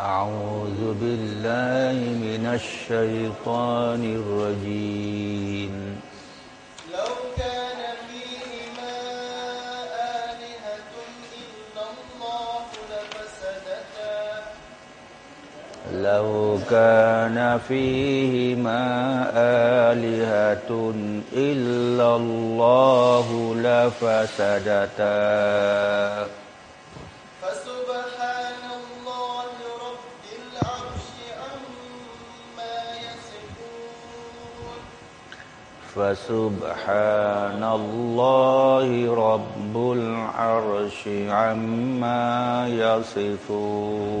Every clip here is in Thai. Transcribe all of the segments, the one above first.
أعوذ بالله من الشيطان الرجيم. لو كان فيهما آلهة إلا الله لفسدتا. لو كان فيهما آلهة إلا الله لفسدتا. فسبحان الله رب العرش عما يصفون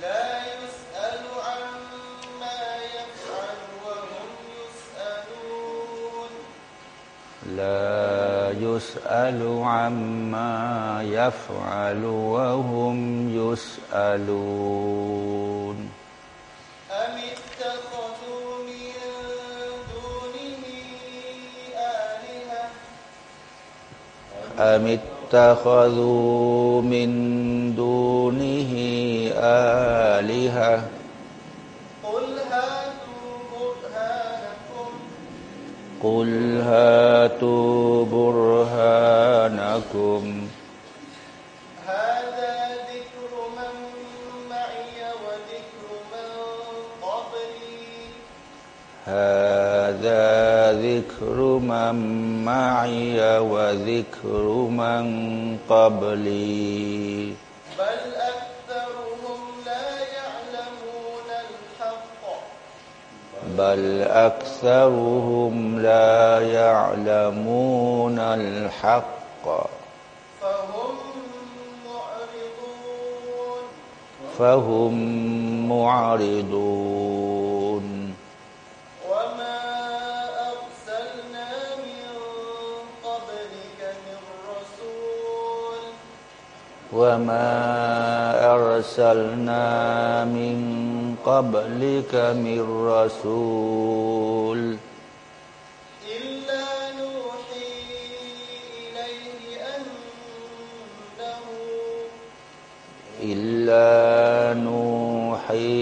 لا يسأل عما يفعل وهم يسألون. لا يسأل عما يفعل وهم يسألون. أم اتخذوا من دونه آلهة؟ قل هاتوا برهانكم. قل هاتوا برهانكم. هذا ذكر من معي وذكر من قبلي. هذا ذكر من معي وذكر من قبلي. بل أكثرهم لا يعلمون الحق. بل أكثرهم لا يعلمون الحق. فهم معرضون. فهم معرضون. وما أرسلنا من قبلك من رسول إلا نوحي إليه أنه إلا نوحي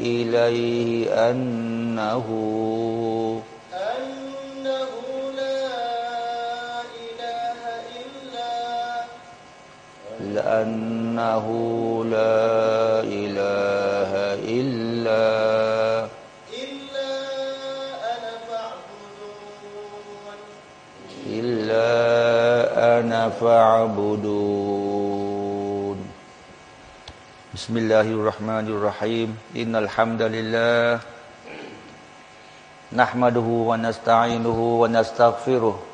إليه أنه لأنه لا إله إلا إلا أنا فاعبدون. إلا أنا فاعبدون. بسم الله الرحمن الرحيم. إن الحمد لله نحمده ونستعينه ونستغفره.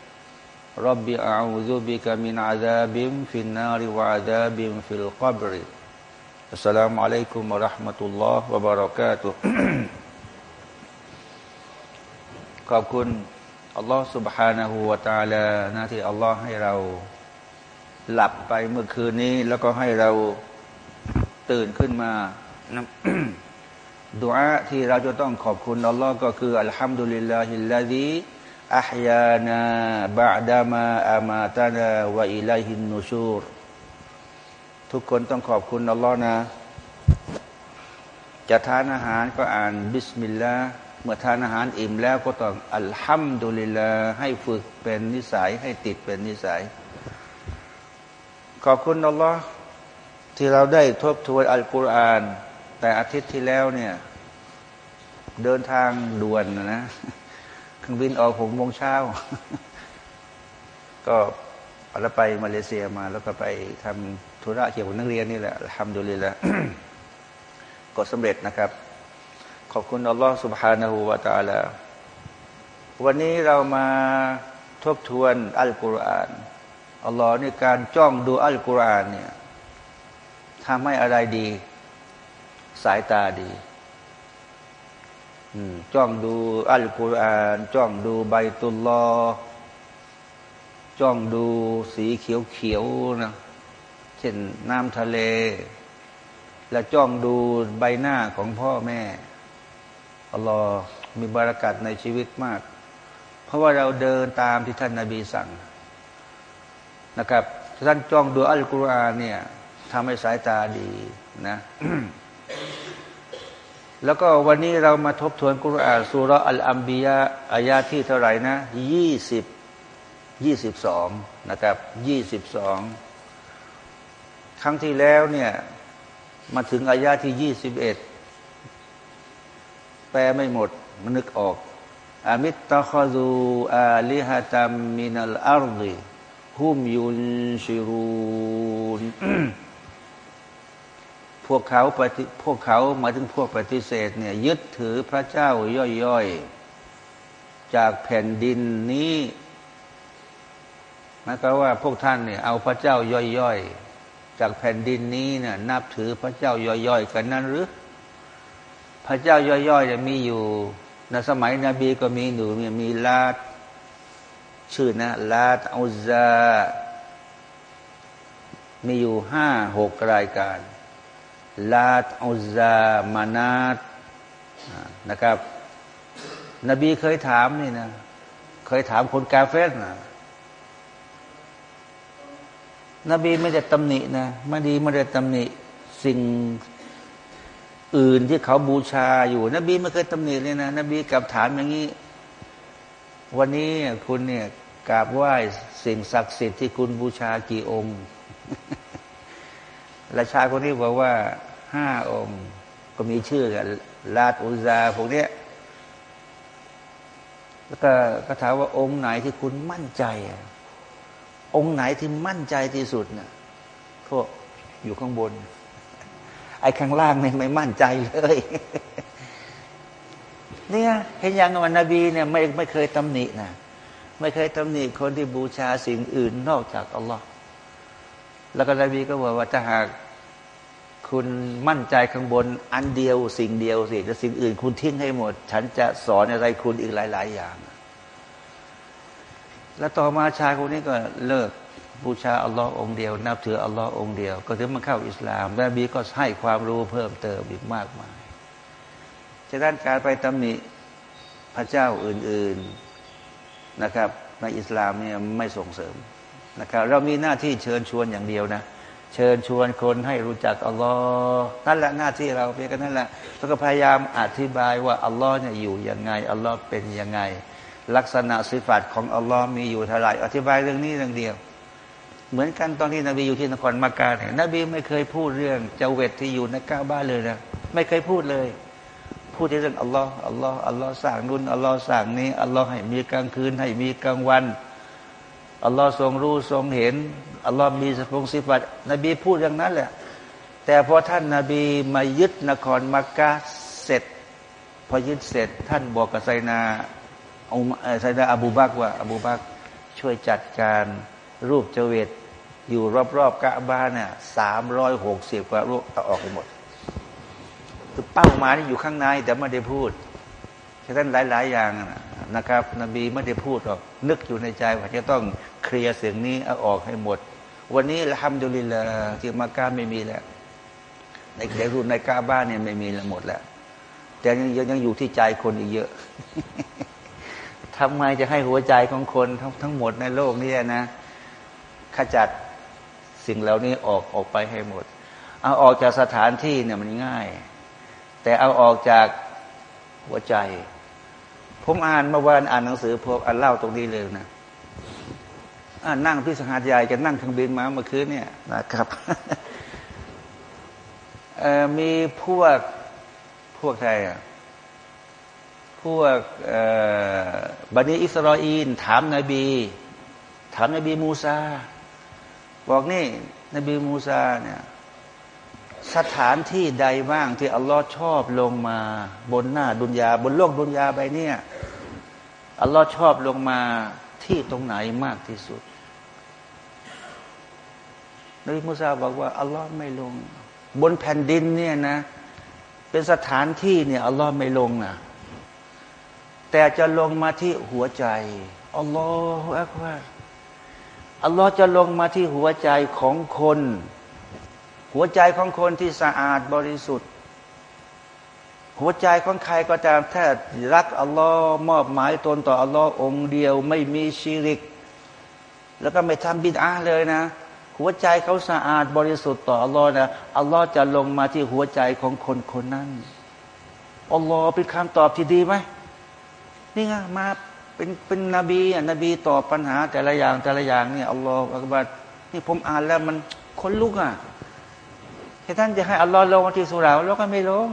رب أعوذ بك من عذاب في النار وعذاب في القبر السلام عليكم ورحمة الله وبركاته ขอบคุณอัลลอฮ์ سبحانه และ تعالى นะที่อัลลอฮ์ให้เราหลับไปเมื่อคืนนี้ แล้วก็ให้เราตื่นขึ้นมานะ ดุอาที่เราจะต้องขอบคุณอัลลอฮ์ก็คืออัลฮัมดุลิลลาฮิลลาฮิ อัฮยานาบะดามาอามาตานาวะอิลัยฮินนูชูรทุกคนต้องขอบคุณอัลลอฮ์นะ จะทานอาหารก็อ่านبسم الله เมื่อทานอาหารอิ่มแล้วก็ต้องالحمد لله ให้ฝึกเป็นนิสัยให้ติดเป็นนิสัย ขอบคุณอัลลอฮ์ที่เราได้ทบทวนอัลกุรอาน แต่อาทิตย์ที่แล้วเนี่ย เดินทางด่วนนะ เครื่องบินออกหกโมงเช้า ก็แล้วไปมาเลเซียมาแล้วก็ไปทำธุระเกี่ยวกับนักเรียนนี่แหละทำดูเลยละก็สำเร็จนะครับ ขอบคุณอัลลอฮฺสุบฮานาหูวาตาลาวันนี้เรามาทบทวนอัลกุรอานอัลลอฮ์ในการจ้องดูอัลกุรอานเนี่ยทำให้อะไรดี สายตาดี จ้องดูอัลกุรอานจ้องดูใบตุลลอจ้องดูสีเขียวๆนะเช่นน้ำทะเล และจ้องดูใบหน้าของพ่อแม่อัลลอฮ์มีบารักัดในชีวิตมาก เพราะว่าเราเดินตามที่ท่านนาบีสั่งนะครับท่านจ้องดูอัลกุรอานเนี่ยทำให้สายตาดีนะ แล้วก็วันนี้เรามาทบทวนกุรอานสุรอัลอัมบียะอายาที่เท่าไหร่นะยี่สิบยี่สิบสองนะครับยี่สิบสองครั้งที่แล้วเนี่ยมาถึงอายาที่ยี่สิบเอ็ดแปลไม่หมดมันนึกออกอามิตตะคอซูอาลิฮะตัมมินัลอาร์ดีฮุมยุนชิรูน พวกเขาปฏิพวกเขาหมายถึงพวกปฏิเสธเนี่ยยึดถือพระเจ้าย่อยๆ จากแผ่นดินนี้หมายความว่าพวกท่านเนี่ยเอาพระเจ้าย่อยๆ จากแผ่นดินนี้เนี่ยนับถือพระเจ้าย่อยๆ กันนั้นหรือ พระเจ้าย่อยๆจะมีอยู่ในสมัยนบีก็มีหนูมีมีลาดชื่อนะลาตอุซามีอยู่ห้าหกรายการ ลาตอุซามานาตนะครับ นบีเคยถามนี่นะ เคยถามคนกาเฟสนะนบีไม่ได้ตำหนินะไม่ดีไม่ได้ตำหนิสิ่งอื่นที่เขาบูชาอยู่ นบีไม่เคยตำหนิเลยนะ นบีกลับถามอย่างนี้ วันนี้คุณเนี่ยกราบไหว้สิ่งศักดิ์สิทธิ์ที่คุณบูชากี่องค์ ราชาคนนี้บอกว่าห้าองค์ ก็มีชื่อกันลาดอุซาพวกเนี้ยแล้วก็ก็ถามว่าองค์ไหนที่คุณมั่นใจ องค์ไหนที่มั่นใจที่สุดนะ่ะพวกอยู่ข้างบน ไอ้ข้างล่างเนี่ยไม่มั่นใจเลยเนี่ยเห็นยังวันนบีเนี่ยไม่ไม่เคยตำหนินะไม่เคยตำหนิคนที่บูชาสิ่งอื่นนอกจากอัลลอฮ์ แล้วก็นบีก็บอกว่าถ้าหากคุณมั่นใจข้างบนอันเดียวสิ่งเดียวสิแล้วสิ่งอื่นคุณทิ้งให้หมด ฉันจะสอนอะไรคุณอีกหลาย ๆ อย่าง แล้วต่อมาชายคนนี้ก็เลิกบูชาอัลลอฮ์องเดียว นับถืออัลลอฮ์องเดียว ก็ถึงมาเข้าอิสลามนบีก็ให้ความรู้เพิ่มเติมอีกมากมายฉะนั้นการไปตำหนิพระเจ้าอื่น ๆนะครับ ในอิสลามเนี่ยไม่ส่งเสริม นะครับเรามีหน้าที่เชิญชวนอย่างเดียวนะ เชิญชวนคนให้รู้จักอัลลอฮ์นั่นแหละหน้าที่เราเพียงแค่นั่นแหละแล้วก็พยายามอธิบายว่าอัลลอฮ์เนี่ยอยู่ยังไงอัลลอฮ์เป็นยังไง ลักษณะสิฟัตของอัลลอฮ์มีอยู่เท่าไหร่อธิบายเรื่องนี้เรื่องเดียว เหมือนกันตอนที่นบีอยู่ที่นครมักกะเนี่ยนบีไม่เคยพูดเรื่องเจเวตที่อยู่ในกาบ้านเลยนะไม่เคยพูดเลยพูดเรื่องอัลลอฮ์อัลลอฮ์อัลลอฮ์สั่งนุ่นอัลลอฮ์สั่งนี้อัลลอฮ์ให้มีกลางคืนให้มีกลางวัน อัลลอฮ์ทรงรู้ทรงเห็นอัลลอฮ์มีสพงสิฟัตนบีพูดอย่างนั้นแหละ แต่พอท่านนาบีมายึดนครมักกะเสร็จ พอยึดเสร็จ ท่านบอกกับไซนาอุมไซนาอบูบักว่าอบูบักช่วยจัดการรูปเจเวตอยู่รอบๆกะบ้านเนี่ยสามร้อยหกสิบกว่ารูปต่อออกไปหมด คือเป้าหมายอยู่ข้างในแต่ไม่ได้พูด ฉะนั้นหลาย ๆ อย่างนะครับ นบีไม่ได้พูดหรอกนึกอยู่ในใจว่าจะต้องเคลียร์เสียงนี้เอาออกให้หมด วันนี้ละฮัมดุลิลละที่มากาไม่มีแล้วในเด็กรุ่นในกาบ้านเนี่ยไม่มีแล้วหมดแล้ว แต่ยังยังอยู่ที่ใจคนอีกเยอะทำไงจะให้หัวใจของคนทั้งทั้งหมดในโลกนี้นะ ขจัดสิ่งเหล่านี้ออกออกไปให้หมด เอาออกจากสถานที่เนี่ยมันง่าย แต่เอาออกจากหัวใจ ผมอ่านเมื่อวานอ่านหนังสือพวกอ่านเล่าตรงนี้เลยนะอ่านนั่งพิสหาดใหญ่จะนั่งเครื่องบินมาเมื่อคืนเนี่ยนะครับมีพวกพวกใครอะพวกบันิอิสราเอลถามนาบี ถามนบีมูซาบอกนี่ นบีมูซาเนี่ย สถานที่ใดบ้างที่อัลลอฮ์ชอบลงมาบนหน้าดุนยา บนโลกดุนยาใบนี้อัลลอฮ์ชอบลงมาที่ตรงไหนมากที่สุดนบีมูซาบอกว่าอัลลอฮ์ไม่ลง บนแผ่นดินเนี่ยนะ เป็นสถานที่เนี่ยอัลลอฮ์ไม่ลงนะแต่จะลงมาที่หัวใจอัลลอฮฺอักบารอัลลอฮ์จะลงมาที่หัวใจของคน หัวใจของคนที่สะอาดบริสุทธิ์ หัวใจของใครก็ตามถ้ารักอัลลอฮ์มอบหมายตนต่ออัลลอฮ์องเดียวไม่มีชีริก แล้วก็ไม่ทำบิดอาเลยนะ หัวใจเขาสะอาดบริสุทธิ์ต่ออัลลอฮ์นะอัลลอฮ์จะลงมาที่หัวใจของคนคนนั้นอัลลอฮ์เป็นคำตอบที่ดีไหมนี่ไงมาเป็นเป็นนบีอะนบีตอบปัญหาแต่ละอย่างแต่ละอย่างเนี่ยอัลลอฮฺอักบัดนี่ผมอ่านแล้วมันคนลุกอะ ให้ท่านจะให้อัลลอฮ์ลงที่สุราอัลลอฮ์ก็ไม่ลง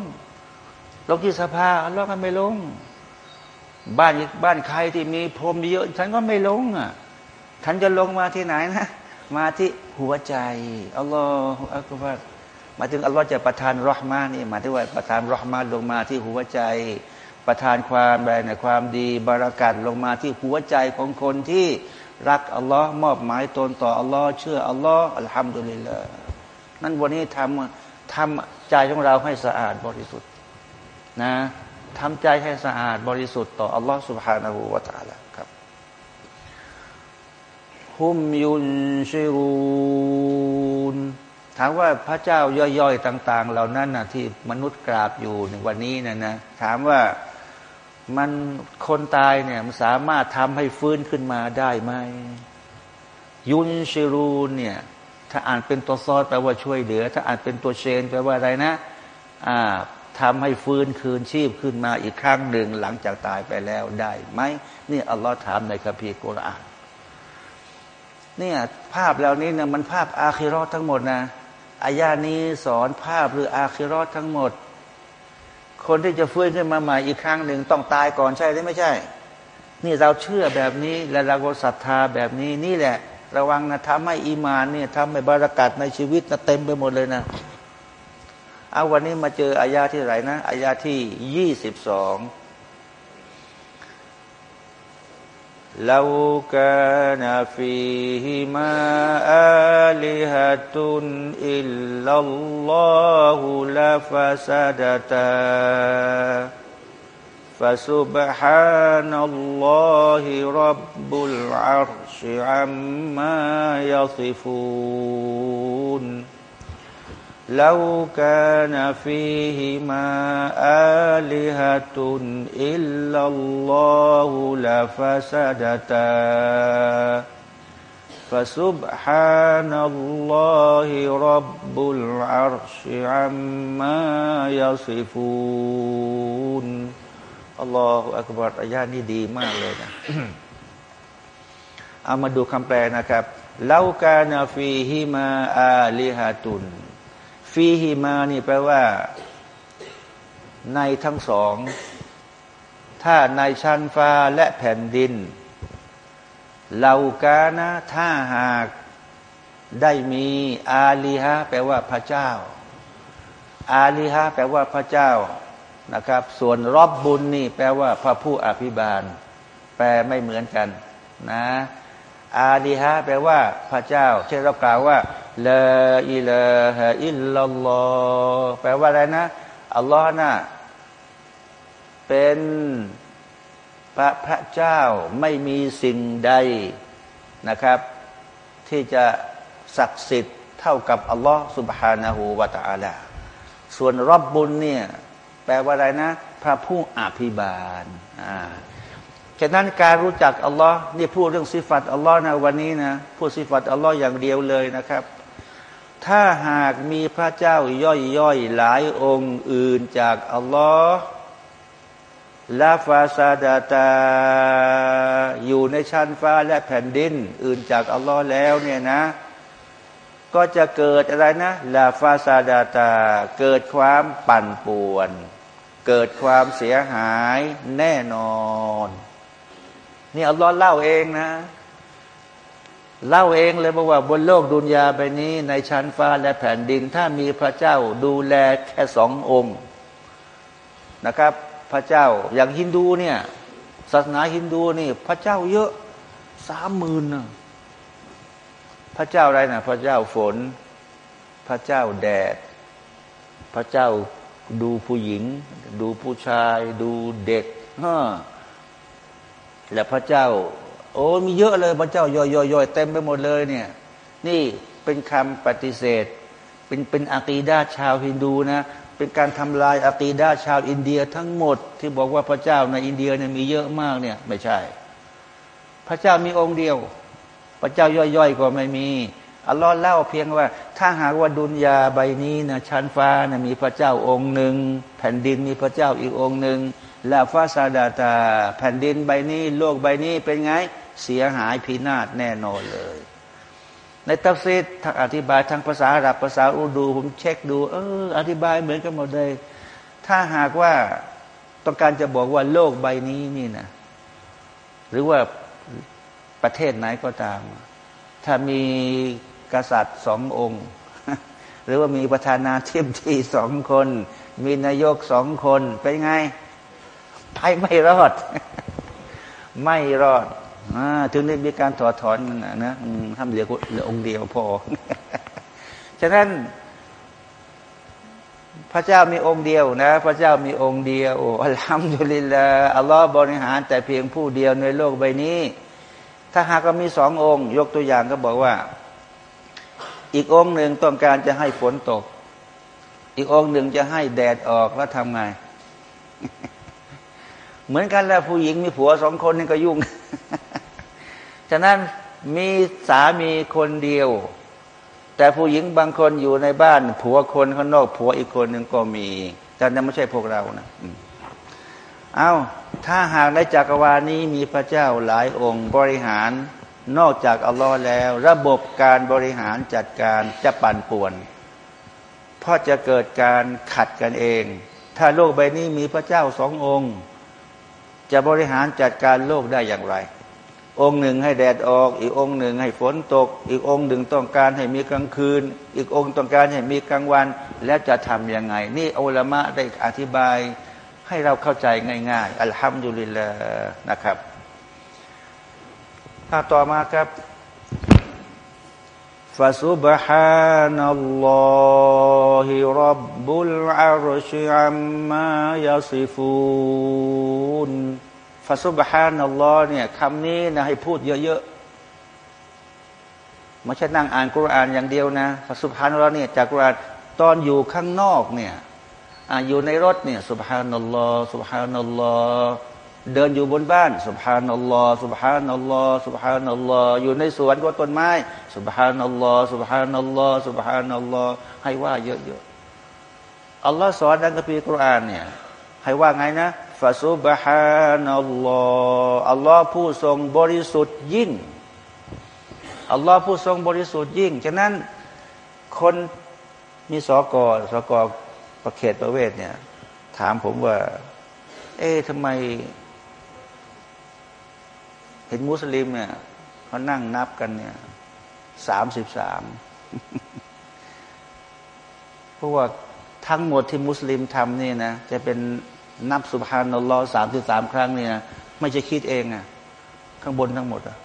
ลงที่สภาอัลลอฮ์ก็ไม่ลง บ้านบ้านใครที่มีพรมเยอะ ฉันก็ไม่ลงอะฉันจะลงมาที่ไหนนะ มาที่หัวใจอัลลอฮฺอักบัดมาถึงอัลลอฮ์จะประทานรหมานี่มาที่ว่าประทานรหมาลงมาที่หัวใจ ประทานความแรงในความดีบารากัดลงมาที่หัวใจของคนที่รักอัลลอฮ์มอบหมายตนต่ออัลลอฮ์เชื่ออัลลอฮ์อัลฮัมดุลิลละ นั่นวันนี้ทำทำใจของเราให้สะอาดบริสุทธิ์นะทำใจให้สะอาดบริสุทธิ์ต่ออัลลอฮ์ سبحانه และ تعالى ครับฮุมยุนชิรูนถามว่าพระเจ้าย่อยๆต่าง ๆ เหล่านั้นนะที่มนุษย์กราบอยู่ในวันนี้นะนะถามว่ามันคนตายเนี่ยมันสามารถทำให้ฟื้นขึ้นมาได้ไหมยุนชิรูนเนี่ย ถ้าอ่านเป็นตัวซอดแปลว่าช่วยเหลือ ถ้าอ่านเป็นตัวเชนแปลว่าอะไรนะอ่าทำให้ฟื้นคืนชีพขึ้นมาอีกครั้งหนึ่งหลังจากตายไปแล้วได้ไหมนี่อัลลอฮ์ถามในคัมภีร์กุรอานเนี่ยภาพเหล่านี้เนี่ยมันภาพอาคิรอทั้งหมดนะอายานี้สอนภาพหรืออาคิรอทั้งหมด คนที่จะฟื้นขึ้นมาใหม่อีกครั้งหนึ่งต้องตายก่อนใช่หรือไม่ใช่ นี่เราเชื่อแบบนี้และเราก็ศรัทธาแบบนี้นี่แหละ ระวังนะทำให้อีมานเนี่ยทำให้บารากัศในชีวิตนะเต็มไปหมดเลยนะเอาวันนี้มาเจออายาที่ไหนนะอายาที่ยี่สิบสองลาวกานาฟีมาอัลิฮะตุนอิลลัลลอฮุลาฟาซาดะตาฟาซุบฮานัลลอฮิรับบุลอาร العرش عما يصفون لو كان فيهما آلهة إلا الله لفسدتا فسبحان الله رب العرش عما يصفون الله أكبر อายานี้ดีมากเลยนะ เอามาดูคำแปลนะครับเลากานาฟีฮิมาอาลิฮะตุน ฟีฮิมานี่แปลว่า ในทั้งสอง ถ้าในชั้นฟ้าและแผ่นดินเหล่ากานะถ้าหากได้มีอาลีฮะแปลว่าพระเจ้า อาลีฮะแปลว่าพระเจ้านะครับ ส่วนรอบบุญนี่แปลว่าพระผู้อภิบาล แปลไม่เหมือนกัน นะ อาลีฮะแปลว่าพระเจ้า เช่นเรากล่าวว่าเลาอิเลฮอิลลัลลอฮแปลว่าอะไรนะ อัลลอฮ์น่ะเป็นพระพระเจ้าไม่มีสิ่งใดนะครับ ที่จะศักดิ์สิทธิ์เท่ากับอัลลอฮ์สุบฮานาหูวาตาลาส่วนรอบบุญเนี่ยแปลว่าอะไรนะ พระผู้อภิบาลอ่า ฉะนั้นการรู้จักอัลลอฮ์นี่พูดเรื่องสิฟัตอัลลอฮ์นะวันนี้นะพูดสิฟัตอัลลอฮ์อย่างเดียวเลยนะครับ ถ้าหากมีพระเจ้าย่อยๆหลายองค์อื่นจากอัลลอฮ์ลาฟาซาดาตา อยู่ในชั้นฟ้าและแผ่นดิน อื่นจากอัลลอฮ์แล้วเนี่ยนะ ก็จะเกิดอะไรนะลาฟาซาดาตา เกิดความปั่นป่วน เกิดความเสียหายแน่นอน นี่อัลลอฮ์เล่าเองนะ เล่าเองเลยบอกว่าบนโลกดุนยาไปนี้ ในชั้นฟ้าและแผ่นดิน ถ้ามีพระเจ้าดูแลแค่สององค์นะครับ พระเจ้าอย่างฮินดูเนี่ยศาสนาฮินดูนี่ พระเจ้าเยอะสามหมื่นพระเจ้าอะไรนะพระเจ้าฝน พระเจ้าแดด พระเจ้าดูผู้หญิง ดูผู้ชาย ดูเด็กฮะ และพระเจ้า โอ้มีเยอะเลยพระเจ้าย่อยๆเต็มไปหมดเลยเนี่ย นี่เป็นคำปฏิเสธ เป็นเป็นอากีดาชาวฮินดูนะ เป็นการทำลายอากีดาชาวอินเดียทั้งหมด ที่บอกว่าพระเจ้าในอินเดียเนี่ยมีเยอะมากเนี่ย ไม่ใช่ พระเจ้ามีองค์เดียว พระเจ้าย่อยๆก็ไม่มีอัลลอฮ์เล่าเพียงว่า ถ้าหากว่าดุนยาใบนี้นะชั้นฟ้านะมีพระเจ้าองค์หนึ่งแผ่นดินมีพระเจ้าอีกองค์หนึ่ง ลาฟาซาดาตา แผ่นดินใบนี้ โลกใบนี้เป็นไง เสียหายพินาศแน่นอนเลย ในตัฟซีดทางอธิบายทางภาษาอาหรับภาษาอูดู ผมเช็คดู เออ อธิบายเหมือนกันหมดเลย ถ้าหากว่าต้องการจะบอกว่าโลกใบนี้นี่นะ หรือว่าประเทศไหนก็ตาม ถ้ามีกษัตริย์สององค์ หรือว่ามีประธานาธิบดีสองคน มีนายกสองคน เป็นไง ไปไม่รอด ไม่รอดอถึงได้มีการถอดถอนนะนะทำเหลือเหลือองค์เดียวพอ ฉะนั้น พระเจ้ามีองค์เดียวนะ พระเจ้ามีองค์เดียวอัลฮัมดุลิลลาอัลลอฮ์บริหาร แต่เพียงผู้เดียวในโลกใบนี้ ถ้าหากมีสององค์ ยกตัวอย่างก็บอกว่า อีกองค์หนึ่งต้องการจะให้ฝนตก อีกองค์หนึ่งจะให้แดดออกแล้วทำไง เหมือนกันแล้วผู้หญิงมีผัวสองคนนี่ก็ยุ่ง ฉะนั้นมีสามีคนเดียว แต่ผู้หญิงบางคนอยู่ในบ้าน ผัวคนข้างนอก ผัวอีกคนหนึ่งก็มี แต่นั่นไม่ใช่พวกเรานะเอา้าถ้าหากในจักรวาลนี้มีพระเจ้าหลายองค์บริหารนอกจากอัลลอฮ์แล้ว ระบบการบริหารจัดการจะปั่นป่วน เพราะจะเกิดการขัดกันเอง ถ้าโลกใบนี้มีพระเจ้าสององค์ จะบริหารจัดการโลกได้อย่างไร องค์หนึ่งให้แดดออก อีกองค์หนึ่งให้ฝนตก อีกองค์หนึ่งต้องการให้มีกลางคืน อีกองค์ต้องการให้มีกลางวัน แล้วจะทำยังไง นี่อัลมะได้อธิบายให้เราเข้าใจง่ายๆอัลฮัมดุลิลละนะครับถ้าต่อมาครับ ฟาซุบฮานัลลอฮิรับบุลอารชิอัมมายาซิฟูนฟาซุบฮานัลลอฮ์เนี่ยคำนี้นะให้พูดเยอะๆไม่ใช่นั่งอ่านกุรอานอย่างเดียวนะฟาซุบฮานัลลอฮ์เนี่ยจากกุรอานตอนอยู่ข้างนอกเนี่ยอยู่ในรถเนี่ยสุบฮา เดินอยู่บนบ้านสุบฮานัลลอฮ์สุบฮานัลลอฮ์สุบฮานัลลอฮ์อยู่ในสวนก็ต้นไม้สุบฮานัลลอฮ์สุบฮานัลลอฮ์สุบฮานัลลอฮ์ให้ว่าเยอะๆอัลลอฮ์สอนในคัมภีร์กุรอานเนี่ยให้ว่าไงนะฟาซุบฮานัลลอฮ์อัลลอฮ์ผู้ทรงบริสุทธิ์ยิ่งอัลลอฮ์ผู้ทรงบริสุทธิ์ยิ่ง ฉะนั้นคนมีสอกอสอกอประเขตประเวทเนี่ย ถามผมว่า เอ๊ะทำไม เห็นมุสลิมเนี่ยเขานั่งนับกันเนี่ยสามสิบสามเพราะว่าทั้งหมดที่มุสลิมทำนี่นะจะเป็นนับสุภานัลลอฮ์สามสิบสามครั้งเนี่ยไม่จะคิดเองอะข้างบนทั้งหมดอะ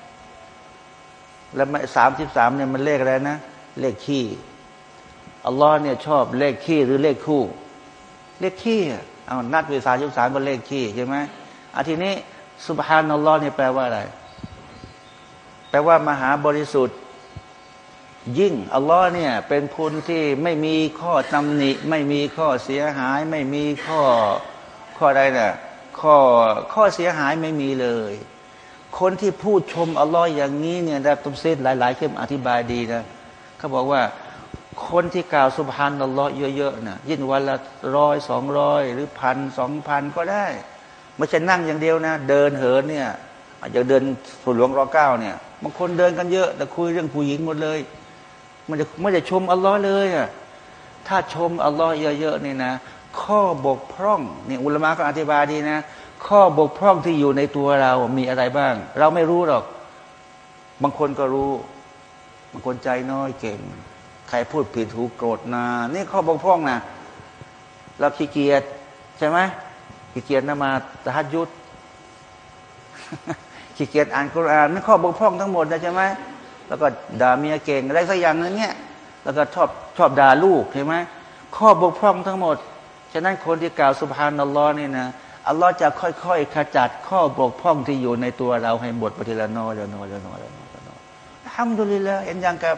แล้วสามสิบสามเนี่ยมันเลขอะไรนะ เลขขี้อัลลอฮ์เนี่ยชอบเลขขี้หรือเลขคู่ เลขขี้เอานัดเวสายุสามก็เลขขี้ใช่ไหมอาทีนี้ สุบฮานัลลอฮ์เนี่ยแปลว่าอะไร แปลว่ามหาบริสุทธิ์ ยิ่งอัลลอฮ์เนี่ยเป็นพุนที่ไม่มีข้อตำหนิ ไม่มีข้อเสียหาย ไม่มีข้อข้อใดนะ่ะข้อข้อเสียหายไม่มีเลย คนที่พูดชมอัลลอฮ์อย่างนี้เนี่ยได้ตุมเซตหลาย ๆ เข้มอธิบายดีนะเขาบอกว่าคนที่กล่าวสุบฮานัลลอฮ์เยอะ ๆนะยิ่งวันละร้อยสองร้อยหรือพันสองพันก็ได้ ไม่ใช่นั่งอย่างเดียวนะ เดินเหินเนี่ยอาจจะเดินสุหลวงรอเก้าเนี่ยบางคนเดินกันเยอะ แต่คุยเรื่องผู้หญิงหมดเลย มันจะไม่ได้ชมอัลลอฮ์เลยอะถ้าชมอัลลอฮ์เยอะๆนี่นะ ข้อบกพร่องเนี่ยอุลมะก็อธิบายดีนะ ข้อบกพร่องที่อยู่ในตัวเรามีอะไรบ้าง เราไม่รู้หรอก บางคนก็รู้ บางคนใจน้อยเก่ง ใครพูดผิดถูกโกรธนา นี่ข้อบกพร่องนะเราขี้เกียจใช่ไหม ขี้เกียจนมาตะฮัดยุดขี้เกียจอ่านคุรานไม่ข้อบกพร่องทั้งหมดนะใช่ไหมแล้วก็ด่าเมียเก่งอะไรสักอย่างนึงเนี่ยแล้วก็ชอบชอบด่าลูกใช่ไหมข้อบกพร่องทั้งหมด ฉะนั้นคนที่กล่าวสุภานัลลอฮ์นี่นะอัลลอฮ์จะค่อยๆขจัดข้อบกพร่องที่อยู่ในตัวเราให้หมดไปทีละน้อยละน้อยละน้อยละน้อยละน้อยทำดุลิละเห็นยังกับ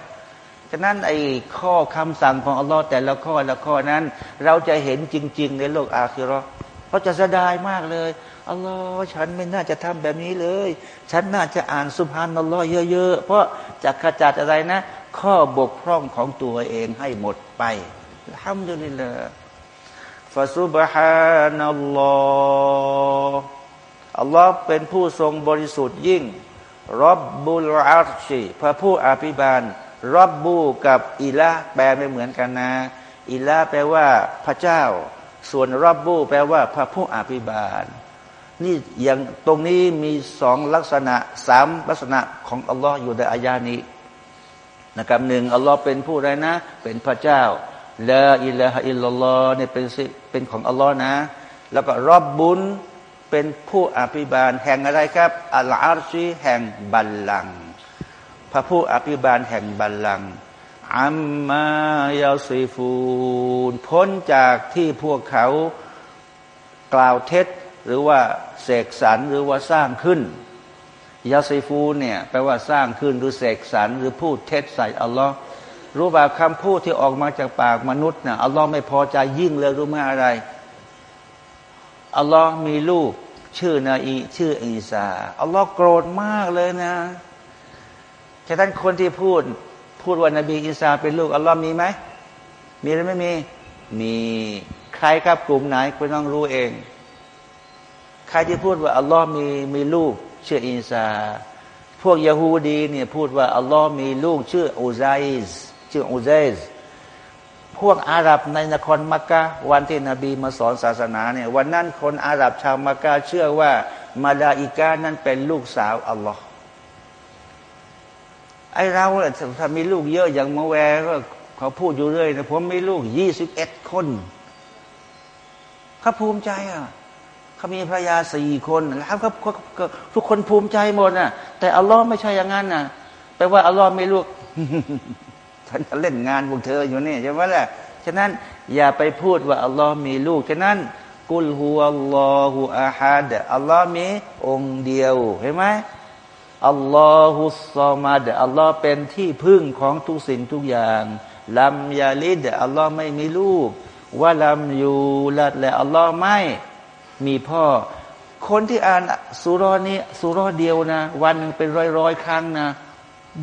ฉะนั้นไอ้ข้อคำสั่งของอัลลอฮ์แต่ละข้อละข้อนั้น เราจะเห็นจริง ๆ ในโลกอาคิรอ เพราะจะเสียดายมากเลยอัลลอฮ์ฉันไม่น่าจะทำแบบนี้เลย ฉันน่าจะอ่านสุภานัลลอฮ์เยอะ ๆ เพราะจะขจัดอะไรนะ ข้อบกพร่องของตัวเองให้หมดไปทำดุลิละฟาซุบฮานัลลอฮ์อัลลอฮ์เป็นผู้ทรงบริสุทธิ์ยิ่งรับบุลอาชีพระผู้อภิบาลรับบูกับอิละแปลไม่เหมือนกันนะ อิละแปลว่าพระเจ้า ส่วนรับบูแปลว่าพระผู้อภิบาล นี่อย่างตรงนี้มีสองลักษณะสามลักษณะของอัลลอฮ์อยู่ในอายานี้นะครับหนึ่งอัลลอฮ์เป็นผู้ใดนะ เป็นพระเจ้าละอิละฮอิลลอฮ์เนี่ยเป็นเป็นของอัลลอฮ์นะ แล้วก็รอบบุญเป็นผู้อภิบาลแห่งอะไรครับอัลอาชีแห่งบัลลังพระผู้อภิบาลแห่งบัลลัง อัมมายาซีฟูนพ้นจากที่พวกเขากล่าวเท็จ หรือว่าเสกสรรหรือว่าสร้างขึ้นยาซีฟูเนี่ยแปลว่าสร้างขึ้นหรือเสกสรรหรือพูดเท็จใส่อัลลอฮ์รู้ว่าคำพูดที่ออกมาจากปากมนุษย์เนี่ยอัลลอฮ์ไม่พอใจยิ่งเลยรู้ไหมอะไรอัลลอฮ์มีลูกชื่อนาอีชื่ออีสาอัลลอฮ์โกรธมากเลยนะแค่ท่านคนที่พูด พูดว่านบีอีสาเป็นลูกอัลลอฮ์มีไหม มีหรือไม่มี มีใครครับกลุ่มไหนคุณต้องรู้เอง ใครที่พูดว่าอัลลอฮ์มีมีลูก ชื่ออินซาพวกยาฮูดีเนี่ยพูดว่าอัลลอฮ์มีลูก ชื่ออูไซร์ชื่ออูไซร์พวกอาหรับในนครมักกะฮ์วันที่นบีมาสอนศาสนาเนี่ยวันนั้นคนอาหรับชาวมักกะฮ์เชื่อว่ามาลาอิกานั้นเป็นลูกสาวอัลลอฮ์ ไอเราถ้ามีลูกเยอะอย่างมาแวร์ก็เขาพูดอยู่เรื่อยนะผมมีลูกยี่สิบเอ็ดคนเขาภูมิใจอะเขามีภรรยาสี่คนแล้วครับทุกคนภูมิใจหมดนะแต่อัลลอฮ์ไม่ใช่อย่างนั้นนะแปลว่าอัลลอฮ์ไม่ลูกฉันเล่นงานพวกเธออยู่นี่ใช่ไหมล่ะฉะนั้นอย่าไปพูดว่าอัลลอฮ์มีลูกฉะนั้นกุลฮูอัลลอฮฺอาฮัดอัลลอฮ์มีองค์เดียวเห็นไหม อัลลอฮุสซามัดอัลลอฮ์เป็นที่พึ่งของทุกสิ่งทุกอย่างลัมยาลิดอัลลอฮ์ไม่มีลูกว่าลัมยูลัดและอัลลอฮ์ไม่มีพ่อ คนที่อ่านสุรอนี้สุรอเดียวนะ วันหนึ่งเป็นร้อยร้อยครั้งนะ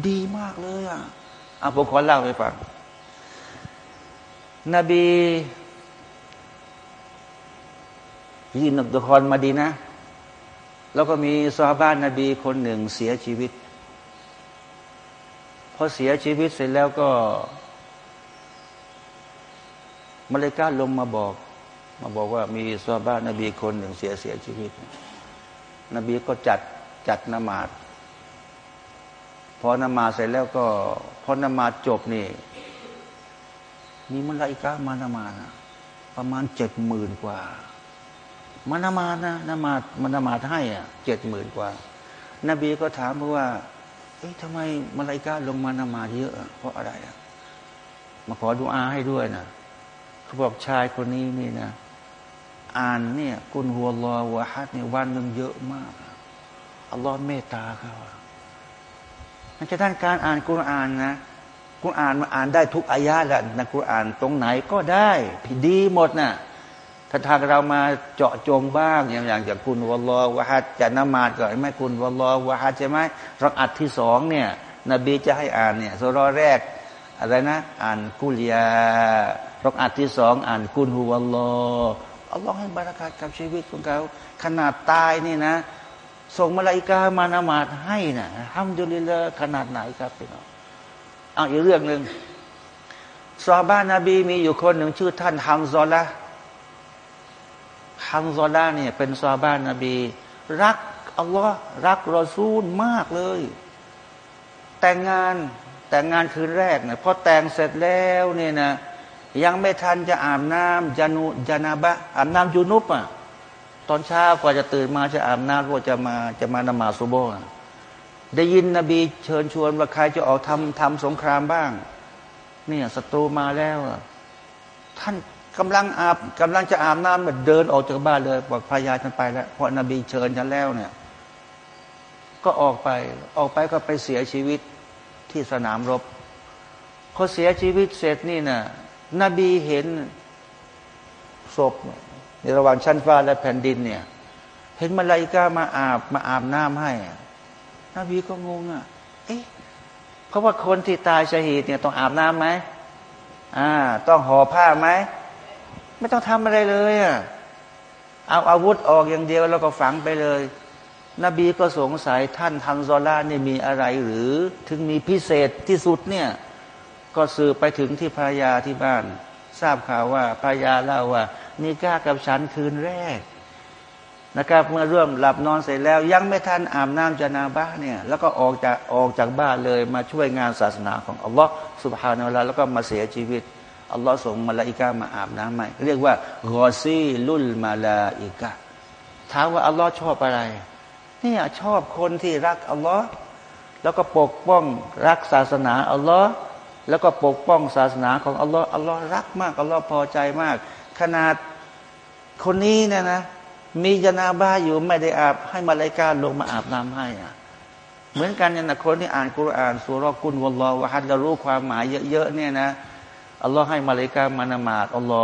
ดีมากเลยอะอะผมขอเล่าให้ฟัง นบียินนครมาดีนะ แล้วก็มีซาบ้านนบีคนหนึ่งเสียชีวิต พอเสียชีวิตเสร็จแล้วก็มาเลกาลงมาบอก มาบอกว่ามีซาบ้านนบีคนหนึ่งเสียเสียชีวิต นบีก็จัดจัดนมาดพอนมาเสร็จแล้วก็พอนมาจบนี่ มีมลาอิกามานมานะประมาณเจ็ดหมื่นกว่า มานมานะนมาดมานมาให้อะเจ็ดหมื่นกว่า นบีก็ถามว่า เอ๊ะทำไมมาลายกาลงมานมาเยอะ เพราะอะไรอะมาขอดูอาให้ด้วยนะเขาบอกชายคนนี้นี่นะ อ่านเนี่ยกุนหัวรอหัวฮัดเนี่ยวันหนึ่งเยอะมากอัลลอฮ์เมตตาเขามันจะด้านการอ่านกุรอานนะกุรอานมาอ่านได้ทุกอายะแหละนะกุรอานตรงไหนก็ได้ ผิดดีหมดนะ่ะ ถ้าทางเรามาเจาะจงบ้างอย่างอย่างจากคุณวลลอวะฮัดจะนมาดก่อนไหมคุณวลลอวะฮัดใช่ไหมรักอัดที่สองเนี่ย นบีจะให้อ่านเนี่ยสุรแรกอะไรนะ อ่านกุลยารักอัดที่สองอ่านกุลฮุวลลออัลลอฮ์ให้บารักากับชีวิตของเขา ขนาดตายนี่นะ ส่งมาลาอิกามานามาดให้นะทำจุลิลขนาดไหนครับพี่น้องเอาอีกเรื่องหนึ่งซอบ้านนบีมีอยู่คนหนึ่งชื่อท่านฮัมซอละ ฮัมซอละเนี่ยเป็นซอบ้านนบี รักอัลลอฮ์รักรอซูลมากเลย แต่งงานแต่งงานคืนแรกเนี่ยพอแต่งเสร็จแล้วเนี่ยนะยังไม่ทันจะอาบน้ำจานุจานาบะอาบน้ำยูนุปอะตอนเช้ากว่าจะตื่นมาจะอาบน้ำว่าจะมาจะมานมาสุโบได้ยินนบีเชิญชวนว่าใครจะออกทำทำสงครามบ้าง เนี่ยศัตรูมาแล้ว ท่าน กำลังอาบกำลังจะอาบน้ำแบบเดินออกจากบ้านเลยบอกภรรยาฉันไปแล้วเพราะนบีเชิญฉันแล้วเนี่ย ก็ออกไปออกไปก็ไปเสียชีวิตที่สนามรบพอเสียชีวิตเสร็จนี่นะนบีเห็นศพในระหว่างชั้นฟ้าและแผ่นดินเนี่ย เห็นมาลายกามาอาบมาอาบน้ำให้นบีก็งงอะ เอ๊ะเพราะว่าคนที่ตายชหีดเนี่ยต้องอาบน้ำไหมอ่า ต้องห่อผ้าไหม ไม่ต้องทำอะไรเลยอะเอาอาวุธออกอย่างเดียวแล้วก็ฝังไปเลย นบีก็สงสัยท่านทันซอล่านี่มีอะไรหรือ ถึงมีพิเศษที่สุดเนี่ย ก็สืบไปถึงที่ภรรยาที่บ้าน ทราบข่าวว่าภรรยาเล่าว่ามีก้ากับฉันคืนแรกนะครับเมื่อร่วมหลับนอนเสร็จแล้ว ยังไม่ทันอาบน้ำจนาบ้าเนี่ยแล้วก็ออกจากออกจากบ้านเลยมาช่วยงานศาสนาของอัลลอฮ์สุบฮานาอัลลอฮ์แล้วก็มาเสียชีวิต อัลลอฮ์ส่งมาลาอิกามาอาบน้ำใหม่เรียกว่ากอซีลุลมาลาอิกาถามว่าอัลลอฮ์ชอบอะไรเนี่ยชอบคนที่รักอัลลอฮ์แล้วก็ปกป้องรักศาสนาอัลลอฮ์แล้วก็ปกป้องศาสนาของอัลลอฮ์อัลลอฮ์รักมากอัลลอฮ์พอใจมาก ขนาดคนนี้เนี่ยนะ มีจนาบ้าอยู่ไม่ได้อาบ ให้มาลายกาลงมาอาบน้ำให้อะเหมือนกันเนี่ยนะคนที่อ่านกุรอานสุรกุลวลลอวะฮัดเรารู้ความหมายเยอะๆเนี่ยนะ อัลลอฮ์ให้มาเลกามานามาดอัลลอ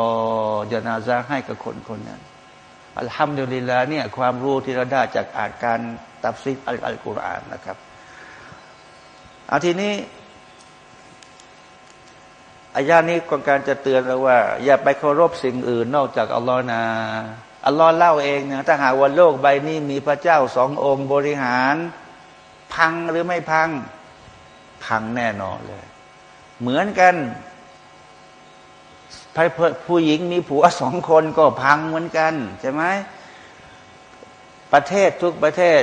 ฮ์จนาซาให้กับคนคนนั้นอัลฮัมดุลิลลาเนี่ยความรู้ที่เราได้จากอ่านการตับซิดอัลกุรอานนะครับอาทีนี้อายานี้กองการจะเตือนเราว่า อย่าไปเคารพสิ่งอื่นนอกจากอัลลอฮ์นะอัลลอฮ์เล่าเองนะถ้าหากว่าโลกใบนี้มีพระเจ้าสององค์บริหาร พังหรือไม่พัง พังแน่นอนเลย เหมือนกัน ผู้หญิงมีผัวสองคนก็พังเหมือนกันใช่ไหมประเทศทุกประเทศ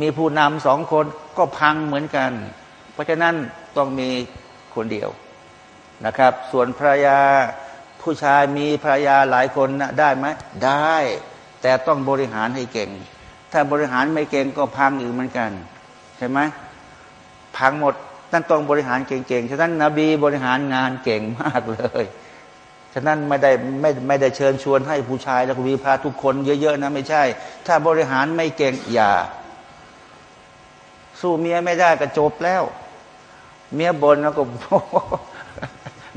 มีผู้นำสองคนก็พังเหมือนกัน เพราะฉะนั้นต้องมีคนเดียวนะครับ ส่วนภรรยาผู้ชายมีภรรยาหลายคนนะได้ไหมได้ แต่ต้องบริหารให้เก่ง ถ้าบริหารไม่เก่งก็พังอีกเหมือนกัน ใช่ไหมพังหมดนั่นต้องบริหารเก่งๆฉะนั้นนบีบริหารงานเก่งมากเลย ฉะนั้นไม่ได้ไม่ไม่ได้เชิญชวนให้ผู้ชายและคุณวิพาทุกคนเยอะๆนะไม่ใช่ ถ้าบริหารไม่เก่งอย่า สู้เมียไม่ได้ก็จบแล้ว เมียบนแล้วก็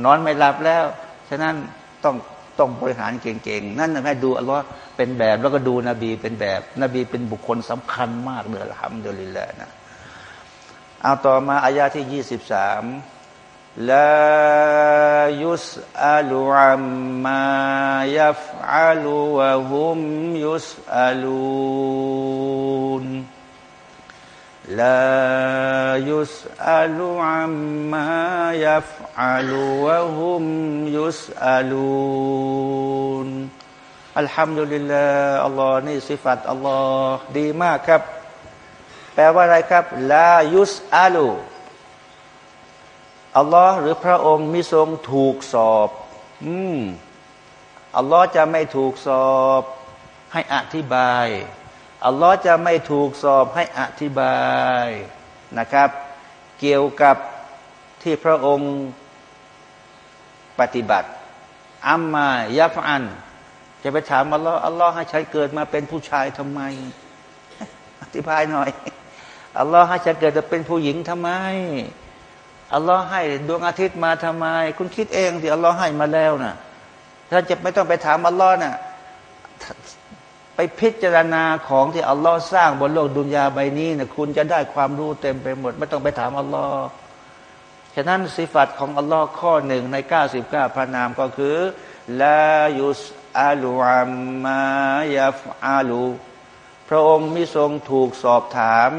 นอนไม่หลับแล้ว ฉะนั้นต้องต้องบริหารเก่งๆ นั่นให้ดูอัลลอฮ์เป็นแบบแล้วก็ดูนบีเป็นแบบ นบีเป็นบุคคลสำคัญมากเลยทำเดลิละนะเอาต่อมาอายาที่ยี่สิบสาม لا يسأل عما يفعل وهم يسألون. لا يسأل عما يفعل وهم يسألون. الحمد لله الله นี่ صفات الله ดีมากครับ แปลว่าอะไรครับ لا يسأل อัลลอฮ์หรือพระองค์มิทรงถูกสอบ อืมอัลลอฮ์จะไม่ถูกสอบ ให้อธิบาย อัลลอฮ์จะไม่ถูกสอบให้อธิบายนะครับ เกี่ยวกับที่พระองค์ปฏิบัติอัมมายัฟอัน จะไปถามอัลลอฮ์อัลลอฮ์ให้ฉันเกิดมาเป็นผู้ชายทำไม อธิบายหน่อย อัลลอฮ์ให้ฉันเกิดมาเป็นผู้หญิงทำไม อัลลอฮ์ให้ดวงอาทิตย์มาทำไม คุณคิดเองที่อัลลอฮ์ให้มาแล้วนะท่านจะไม่ต้องไปถามอัลลอฮ์นะ่ะไปพิจารณาของที่อัลลอฮ์สร้างบนโลกดุนยาใบนี้นะคุณจะได้ความรู้เต็มไปหมด ไม่ต้องไปถามอัลลอฮ์ฉะนั้นสิฟัตของอัลลอฮ์ข้อหนึ่งในเก้าสิบเก้าพระนามก็คือลายุสอาลูอัมมายาฟอาลูพระองค์มิทรงถูกสอบถาม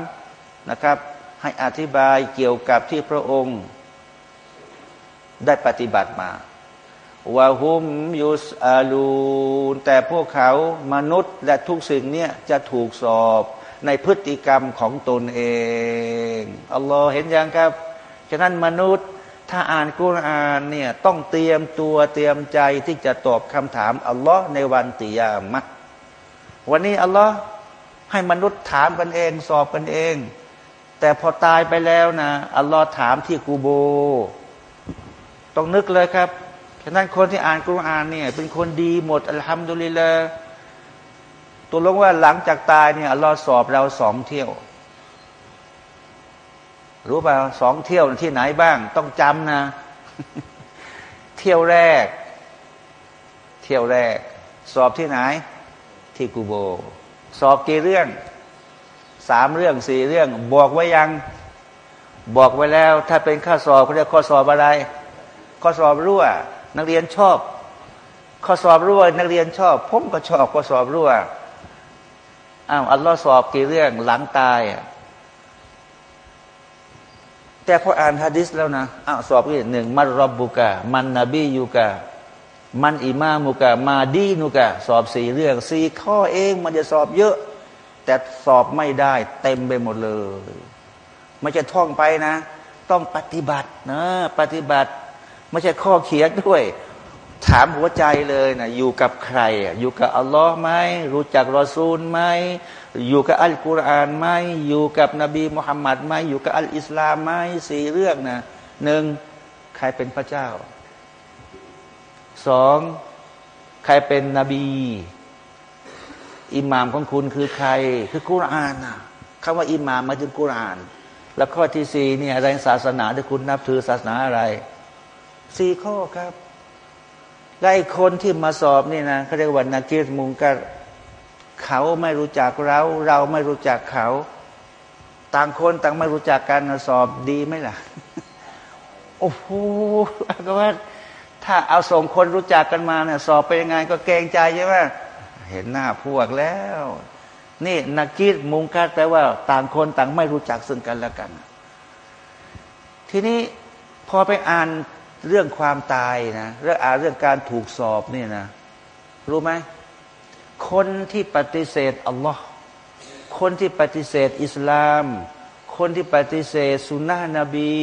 นะครับ ให้อธิบายเกี่ยวกับที่พระองค์ได้ปฏิบัติมาวะฮุมยุสอาลูนแต่พวกเขามนุษย์และทุกสิ่งเนี่ยจะถูกสอบในพฤติกรรมของตนเองอัลลอฮ์เห็นยังครับฉะนั้นมนุษย์ถ้าอ่านกุรานเนี่ยต้องเตรียมตัวเตรียมใจที่จะตอบคำถามอัลลอฮ์ในวันติยามะวันนี้อัลลอฮ์ให้มนุษย์ถามกันเอง สอบกันเอง แต่พอตายไปแล้วนะอัลลอฮ์ถามที่กูโบ ต้องนึกเลยครับฉะนั้นคนที่อ่านกุรอานเนี่ย เป็นคนดีหมดอัลฮัมดุลิลละตัวลงว่าหลังจากตายเนี่ยอัลลอฮ์สอบเราสองเที่ยว รู้ป่าสองเที่ยวที่ไหนบ้าง ต้องจำนะ เที่ยวแรก เที่ยวแรก สอบที่ไหน ที่กูโบ สอบกี่เรื่อง สามเรื่องสี่เรื่อง บอกไว้ยัง บอกไว้แล้ว ถ้าเป็นข้อสอบเขาเรียกข้อสอบอะไร ข้อสอบรั่ว นักเรียนชอบ ข้อสอบรั่ว นักเรียนชอบผมก็ชอบข้อสอบรั่วอ้าวอัลลอฮ์สอบกี่เรื่องหลังตายอะแต่พออ่านฮะดิษแล้วนะอ้าวสอบอีกหนึ่งมันรบบุกะมันนบียูกะมันอิมามุกะมาดีนุกะ สอบสี่เรื่องสี่ข้อเองมันจะสอบเยอะ แต่สอบไม่ได้เต็มไปหมดเลย ไม่จะท่องไปนะ ต้องปฏิบัตินะปฏิบัติ ไม่ใช่ข้อเขียนด้วย ถามหัวใจเลยนะอยู่กับใคร อยู่กับอัลลอฮ์ไหมรู้จักรอซูลไหมอยู่กับอัลกุรอานไหมอยู่กับนบีมุฮัมมัดไหมอยู่กับอัลอิสลามไหมสี่เรื่องนะหนึ่งใครเป็นพระเจ้าสองใครเป็นนบี อิหมามของคุณคือใคร คือกุรอานนะคำว่าอิหมามมาถึงกุรอาน แล้วข้อที่สี่เนี่ยอะไรศาสนาที่คุณนับถือศาสนาอะไรสี่ข้อครับและไอ้คนที่มาสอบนี่นะเขาเรียกว่านากีรมุงกะเขาไม่รู้จักเรา เราไม่รู้จักเขา ต่างคนต่างไม่รู้จักกันสอบดีไหมล่ะ โอ้โหก็ว่า ถ้าเอาส่งคนรู้จักกันมาเนี่ยสอบไปยังไง ก็เกรงใจใช่ไหม เห็นหน้าพวกแล้ว นี่นักกีรมุงกัดแปลว่า ต่างคนต่างไม่รู้จักซึ่งกันและกัน ทีนี้พอไปอ่านเรื่องความตายนะเรื่องอาเรื่องการถูกสอบนี่นะรู้ไหมคนที่ปฏิเสธอัลลอฮ์คนที่ปฏิเสธอิสลาม คนที่ปฏิเสธสุนนะนบี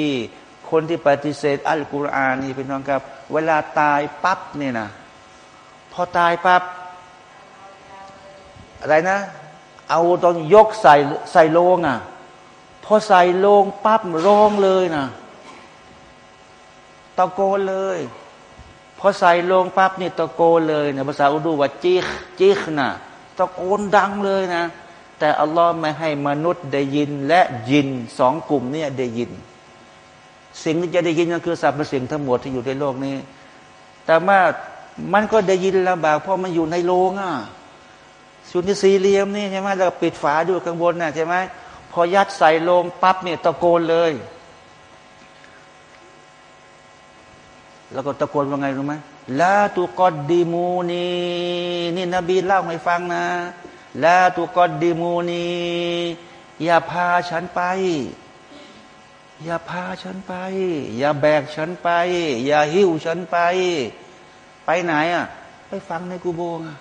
คนที่ปฏิเสธอัลกุรอานนี่เป็นน้องครับ เวลาตายปั๊บเนี่ยนะพอตายปั๊บ อะไรนะ เอาต้องยกใส่ใส่โลงอะพอใส่โลงปั๊บร้องเลยนะตะโกนเลยพอใส่ลงปั๊บนี่ตะโกนเลยนะภาษาอุดูว่าจิกจิกนะตะโกนดังเลยนะ แต่อัลลอฮ์ไม่ให้มนุษย์ได้ยินและยินสองกลุ่มนี้ได้ยิน สิ่งที่จะได้ยินก็คือสรรพสิ่งทั้งหมดที่อยู่ในโลกนี้ แต่ว่ามันก็ได้ยินลำบากเพราะมันอยู่ในโลงอะ สุนิสี่เหลี่ยมนี่ใช่ไหมแล้วปิดฝาด้วยข้างบนน่ะใช่ไหมพอยัดใส่ลงปั๊บเนี่ยตะโกนเลย แล้วก็ตะโกนว่าไงรู้ไหมลาตุกอดดีมูนีนี่นบีเล่าให้ฟังนะลาตุกอดดีมูนีอย่าพาฉันไป อย่าพาฉันไป อย่าแบกฉันไป อย่าหิ้วฉันไป ไปไหนอะ ไปฟังในกูโบงอะ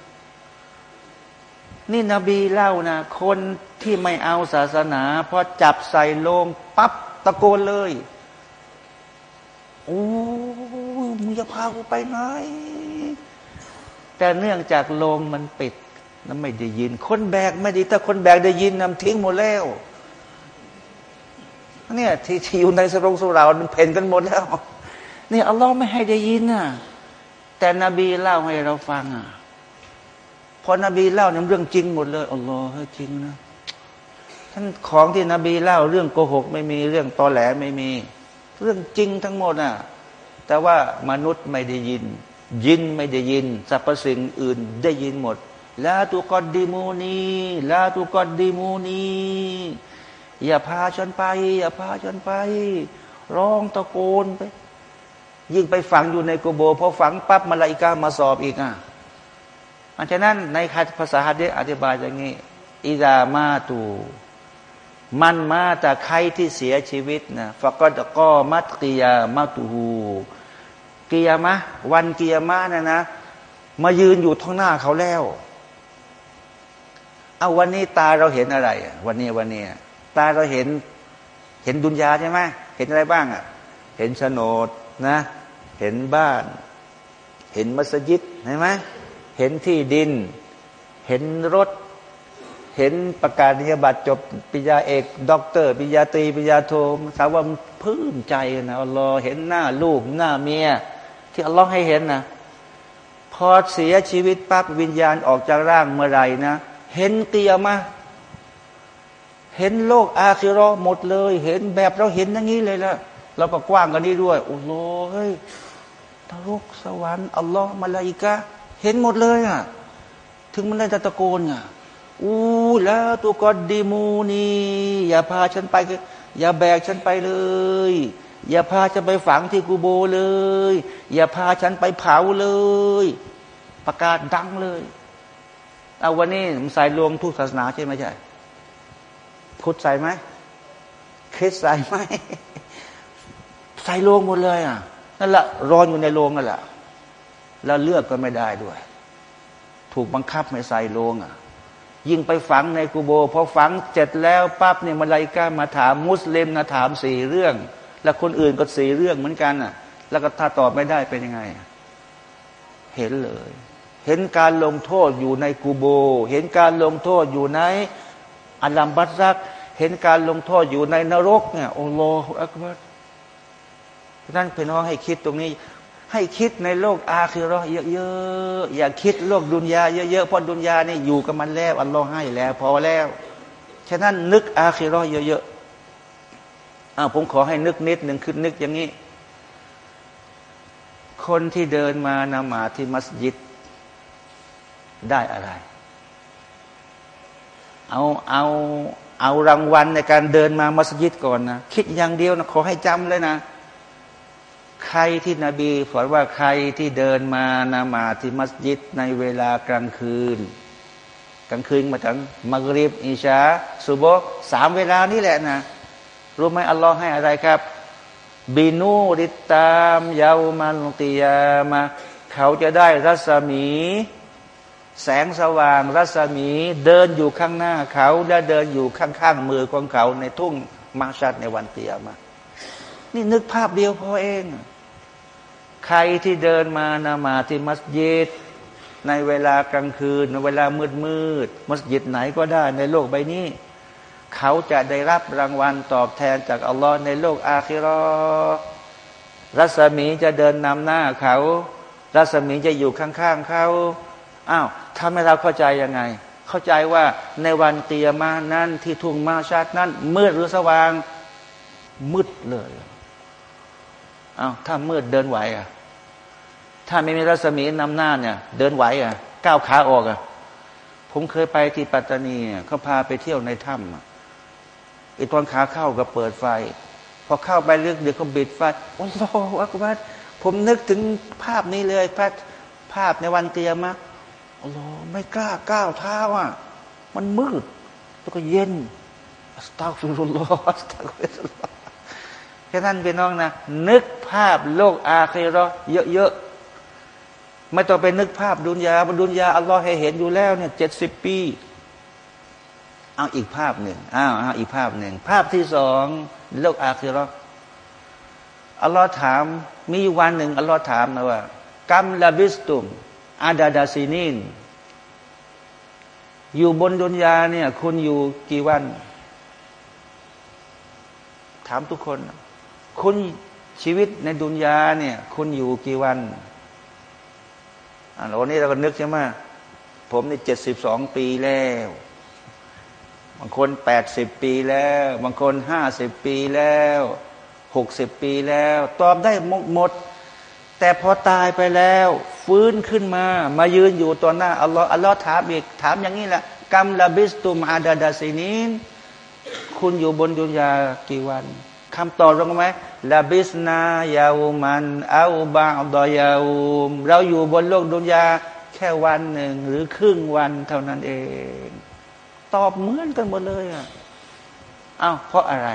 นี่นบีเล่านะ คนที่ไม่เอาศาสนาพอจับใส่โลงปั๊บตะโกนเลย โอ้มึงจะพากูไปไหน แต่เนื่องจากโลงมันปิดนั้นไม่ได้ยิน คนแบกไม่ดีถ้าคนแบกได้ยินนำทิ้งหมดแล้วเนี่ยที่ที่อยู่ในสรงสุรามันเพนกันหมดแล้ว นี่อัลลอฮ์ไม่ให้ได้ยินน่ะ แต่นบีเล่าให้เราฟังอะ พอนบีเล่าเนี่ยเรื่องจริงหมดเลยอัลลอฮ์จริงนะท่านของที่นบีเล่าเรื่องโกหก ไม่มีเรื่องตอแหลไม่มี เรื่องจริงทั้งหมดน่ะ แต่ว่ามนุษย์ไม่ได้ยิน ยินไม่ได้ยินสรรพสิ่งอื่นได้ยินหมดลาตุกอดดิมูนีลาตุกอดดิมูนีอย่าพาฉันไป อย่าพาฉันไป ร้องตะโกนไป ยิ่งไปฝังอยู่ในกุโบพอฝังปั๊บมาลายกามาสอบอีกอะ อันฉะนั้นในภาษาฮัดเดอธิบายอย่างนี้อิดามาตูมันมาจากใครที่เสียชีวิตนะฟักก็ก็มัตกิยามาตูฮูเกียร์มะวันเกียร์มะนะนะ มายืนอยู่ท้องหน้าเขาแล้วเอาวันนี้ตาเราเห็นอะไร วันนี้วันนี้ตาเราเห็นเห็นดุนยาใช่ไหมเห็นอะไรบ้างอะ เห็นโฉนดนะ เห็นบ้าน เห็นมัสยิดเห็นไหม เห็นที่ดิน เห็นรถ เห็นประกาศนียบัตรจบปิญาเอกด็อกเตอร์ปิญาตรีปิญาโทถามว่าพื้นใจนะอัลลอฮ์เห็นหน้าลูกหน้าเมีย ที่อัลลอฮ์ให้เห็นนะพอเสียชีวิตปั๊บวิญญาณออกจากร่างเมื่อไรนะ เห็นเตียมาเห็นโลกอาคิรอหมดเลย เห็นแบบเราเห็นอย่างนี้เลยละเราก็กว้างกันนี้ด้วย โอ้โหเฮ้ยตรกสวรรค์อัลลอฮ์มาลาอิกะ เห็นหมดเลยอะ ถึงมันได้ตะโกนอะอู้แล้วตัวกอดดีมูนีอย่าพาฉันไป อย่าแบกฉันไปเลย อย่าพาฉันไปฝังที่กูโบเลย อย่าพาฉันไปเผาเลย ประกาศดังเลยเอาวันนี้มันใส่รวมทุกศาสนาใช่ไหมใช่พุทธใส่ไหมคริสใส่ไหมใส่โลงหมดเลยอะนั่นแหละรอนอยู่ในโลงนั่นแหละ แล้วเลือกก็ไม่ได้ด้วย ถูกบังคับไม่ใส่โลงอะ ยิ่งไปฝังในกูโบพอฝังเสร็จแล้วปั๊บเนี่ยมาลายกามาถามมุสลิมนะถามสี่เรื่อง แล้วคนอื่นก็สี่เรื่องเหมือนกันอะ แล้วก็ถ้าตอบไม่ได้เป็นยังไง เห็นเลย เห็นการลงโทษอยู่ในกูโบ เห็นการลงโทษอยู่ในอัลลัมบัตซัก เห็นการลงโทษอยู่ในนรกเนี่ยโอ้โหอักบัตนั่นพี่น้องให้คิดตรงนี้ ให้คิดในโลกอาคือรอเยอะๆอย่าคิดโลกดุนยาเยอะๆเพราะดุนยานี่อยู่กับมันแล้วอัลลอฮ์ให้แล้ว พอแล้วฉะนั้นนึกอาคือรอเยอะๆอ้าวผมขอให้นึกนิดหนึ่งคือนึกอย่างนี้ คนที่เดินมานมาที่มัสยิดได้อะไร เอาเอาเอารางวัลในการเดินมามัสยิดก่อนนะ คิดอย่างเดียวนะขอให้จำเลยนะ ใครที่นบีสอนว่าใครที่เดินมานามาที่มัสยิดในเวลากลางคืน กลางคืนมาถึงมักริบอิชาสุโบสามเวลานี่แหละนะรู้ไหมอัลลอฮ์ให้อะไรครับ บินูริตามยาวมันติยามาเขาจะได้รัศมี แสงสว่างรัศมีเดินอยู่ข้างหน้าเขา และเดินอยู่ข้างๆมือของเขาในทุ่งมาชัดในวันเตียมา นี่นึกภาพเดียวพอเอง ใครที่เดินมานามาที่มัสยิดในเวลากลางคืนในเวลามืดมืดมัสยิดไหนก็ได้ในโลกใบนี้ เขาจะได้รับรางวัลตอบแทนจากอัลลอฮ์ในโลกอาคิรอรัศมีจะเดินนำหน้าเขา รัศมีจะอยู่ข้างๆเขาอ้าวทำให้เราเข้าใจยังไง เข้าใจว่าในวันเตียมานั้นที่ทุ่งมาชาตินั้น มืดหรือสว่างมืดเลย อา้าถ้ามืดเดินไหวอะ ถ้าไม่มีรัศมีนำหน้าเนี่ย เดินไหวอะ ก้าวขาออกอะ ผมเคยไปที่ปัตตานีเขาพาไปเที่ยวในถ้ำไอตอนขาเข้าก็เปิดไฟ พอเข้าไปเรื่องเดี๋ยวเขาบิดไฟโอ้โหอักบัดผมนึกถึงภาพนี้เลยภาพภาพในวันเตียมะโอ้โหไม่กล้าก้าวเท้าอะ มันมืด แล้วก็เย็นสตาฟิรุลลอฮ์สตาฟิรุลลอฮ์ แค่นั้นเป็นน้องนะ นึกภาพโลกอาคีรอเยอะๆไม่ต้องไปนึกภาพดุนยาดุนยาอัลลอฮ์ให้เห็นอยู่แล้วเนี่ยเจ็ดสิบปี เอาอีกภาพหนึ่งอ้าวเอาอีกภาพหนึ่ง ภาพที่สองโลกอาคีรออัลลอฮ์ถาม มีวันหนึ่งอัลลอฮ์ถามนะว่ากัมลาบิสตุมอาดาดาซินินอยู่บนดุนยาเนี่ยคุณอยู่กี่วัน ถามทุกคน คุณชีวิตในดุนยาเนี่ย คุณอยู่กี่วันอ่าวันนี้เราก็นึกใช่ไหมผมนี่เจ็ดสิบสองปีแล้วบางคนแปดสิบปีแล้ว บางคนห้าสิบปีแล้วหกสิบปีแล้ว ตอบได้หมดแต่พอตายไปแล้ว ฟื้นขึ้นมา มายืนอยู่ต่อหน้าอัลลอฮ์อัลลอฮ์ถามอีกถามอย่างนี้แหละกัมลาบิสตุมอาดาดาซินินคุณอยู่บนดุนยากี่วัน คำตอบรู้ไหมลาบิสนายาวมันอาบาดอยาวมเราอยู่บนโลกดุนยาแค่วันหนึ่งหรือครึ่งวันเท่านั้นเอง ตอบเหมือนกันหมดเลยอะอ้าวเพราะอะไร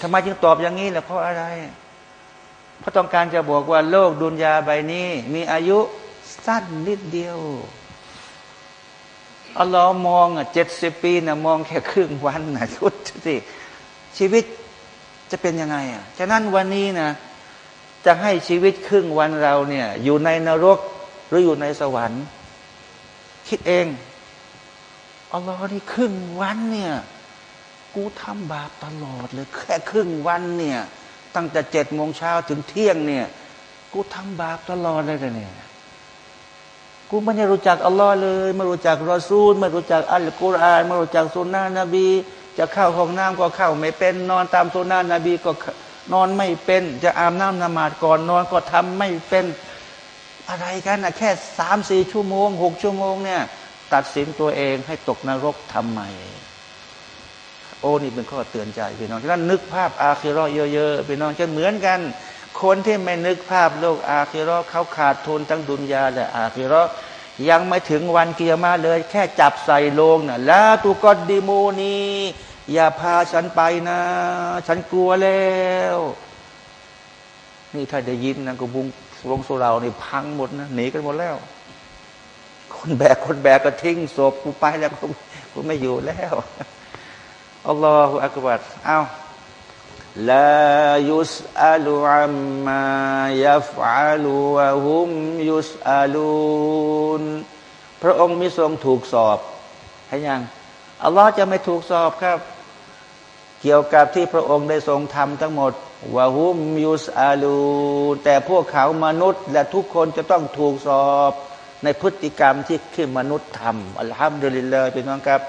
ทำไมจึงตอบอย่างนี้ล่ะเพราะอะไร เพราะต้องการจะบอกว่าโลกดุนยาใบนี้ มีอายุสั้นนิดเดียวอัลลอฮ์มองอะเจ็ดสิบปีนะมองแค่ครึ่งวันนะชุดสิ ชีวิตจะเป็นยังไงอะฉะนั้นวันนี้นะจะให้ชีวิตครึ่งวันเราเนี่ย อยู่ในนรกหรืออยู่ในสวรรค์ คิดเองอัลลอฮ์นี่ครึ่งวันเนี่ย กูทำบาปตลอดเลยแค่ครึ่งวันเนี่ย ตั้งแต่เจ็ดโมงเช้าถึงเที่ยงเนี่ย กูทำบาปตลอดเลยเนี่ยกูไม่ได้รู้จักอัลลอฮ์เลย ไม่รู้จักรอซูล ไม่รู้จักอัลกุรอานไม่รู้จักสุนนะนบี จะเข้าห้องน้ำก็เข้าไม่เป็น นอนตามสุนนะนบีก็นอนไม่เป็น จะอาบน้ำนมาดก่อนนอนก็ทำไม่เป็นอะไรกันนะแค่สามสี่ชั่วโมงหกชั่วโมงเนี่ย ตัดสินตัวเองให้ตกนรกทำไมโอ้นี่เป็นข้อเตือนใจพี่น้องฉะนั้นนึกภาพอาคิรอเยอะๆพี่น้องจะเหมือนกัน คนที่ไม่นึกภาพโลกอาคิรอเขาขาดทุนทั้งดุนยาและอาคิรอยังไม่ถึงวันเกียร์มาเลย แค่จับใส่ลงนะ่ะแล้วตุกอดดิโมนี อย่าพาฉันไปนะ ฉันกลัวแล้ว นี่ถ้าได้ยินนะก็บุงลงสุรานี่พังหมดนะหนีกันหมดแล้ว คนแบกคนแบกก็ทิ้งศพกูไปแล้วกูไม่อยู่แล้วอัลลอฮฺอักบัดเอาลายุสอาลูอัมมายัฟอาลูวะฮุมยุสอาลูนพระองค์มีทรงถูกสอบให้ยังอัลลอฮ์จะไม่ถูกสอบครับ เกี่ยวกับที่พระองค์ได้ทรงทำทั้งหมดวะฮุมยุสอาลูแต่พวกเขามนุษย์ และทุกคนจะต้องถูกสอบในพฤติกรรมที่ขึ้นมนุษย์ทำอัลฮัมดุลิลลาห์พี่น้องครับ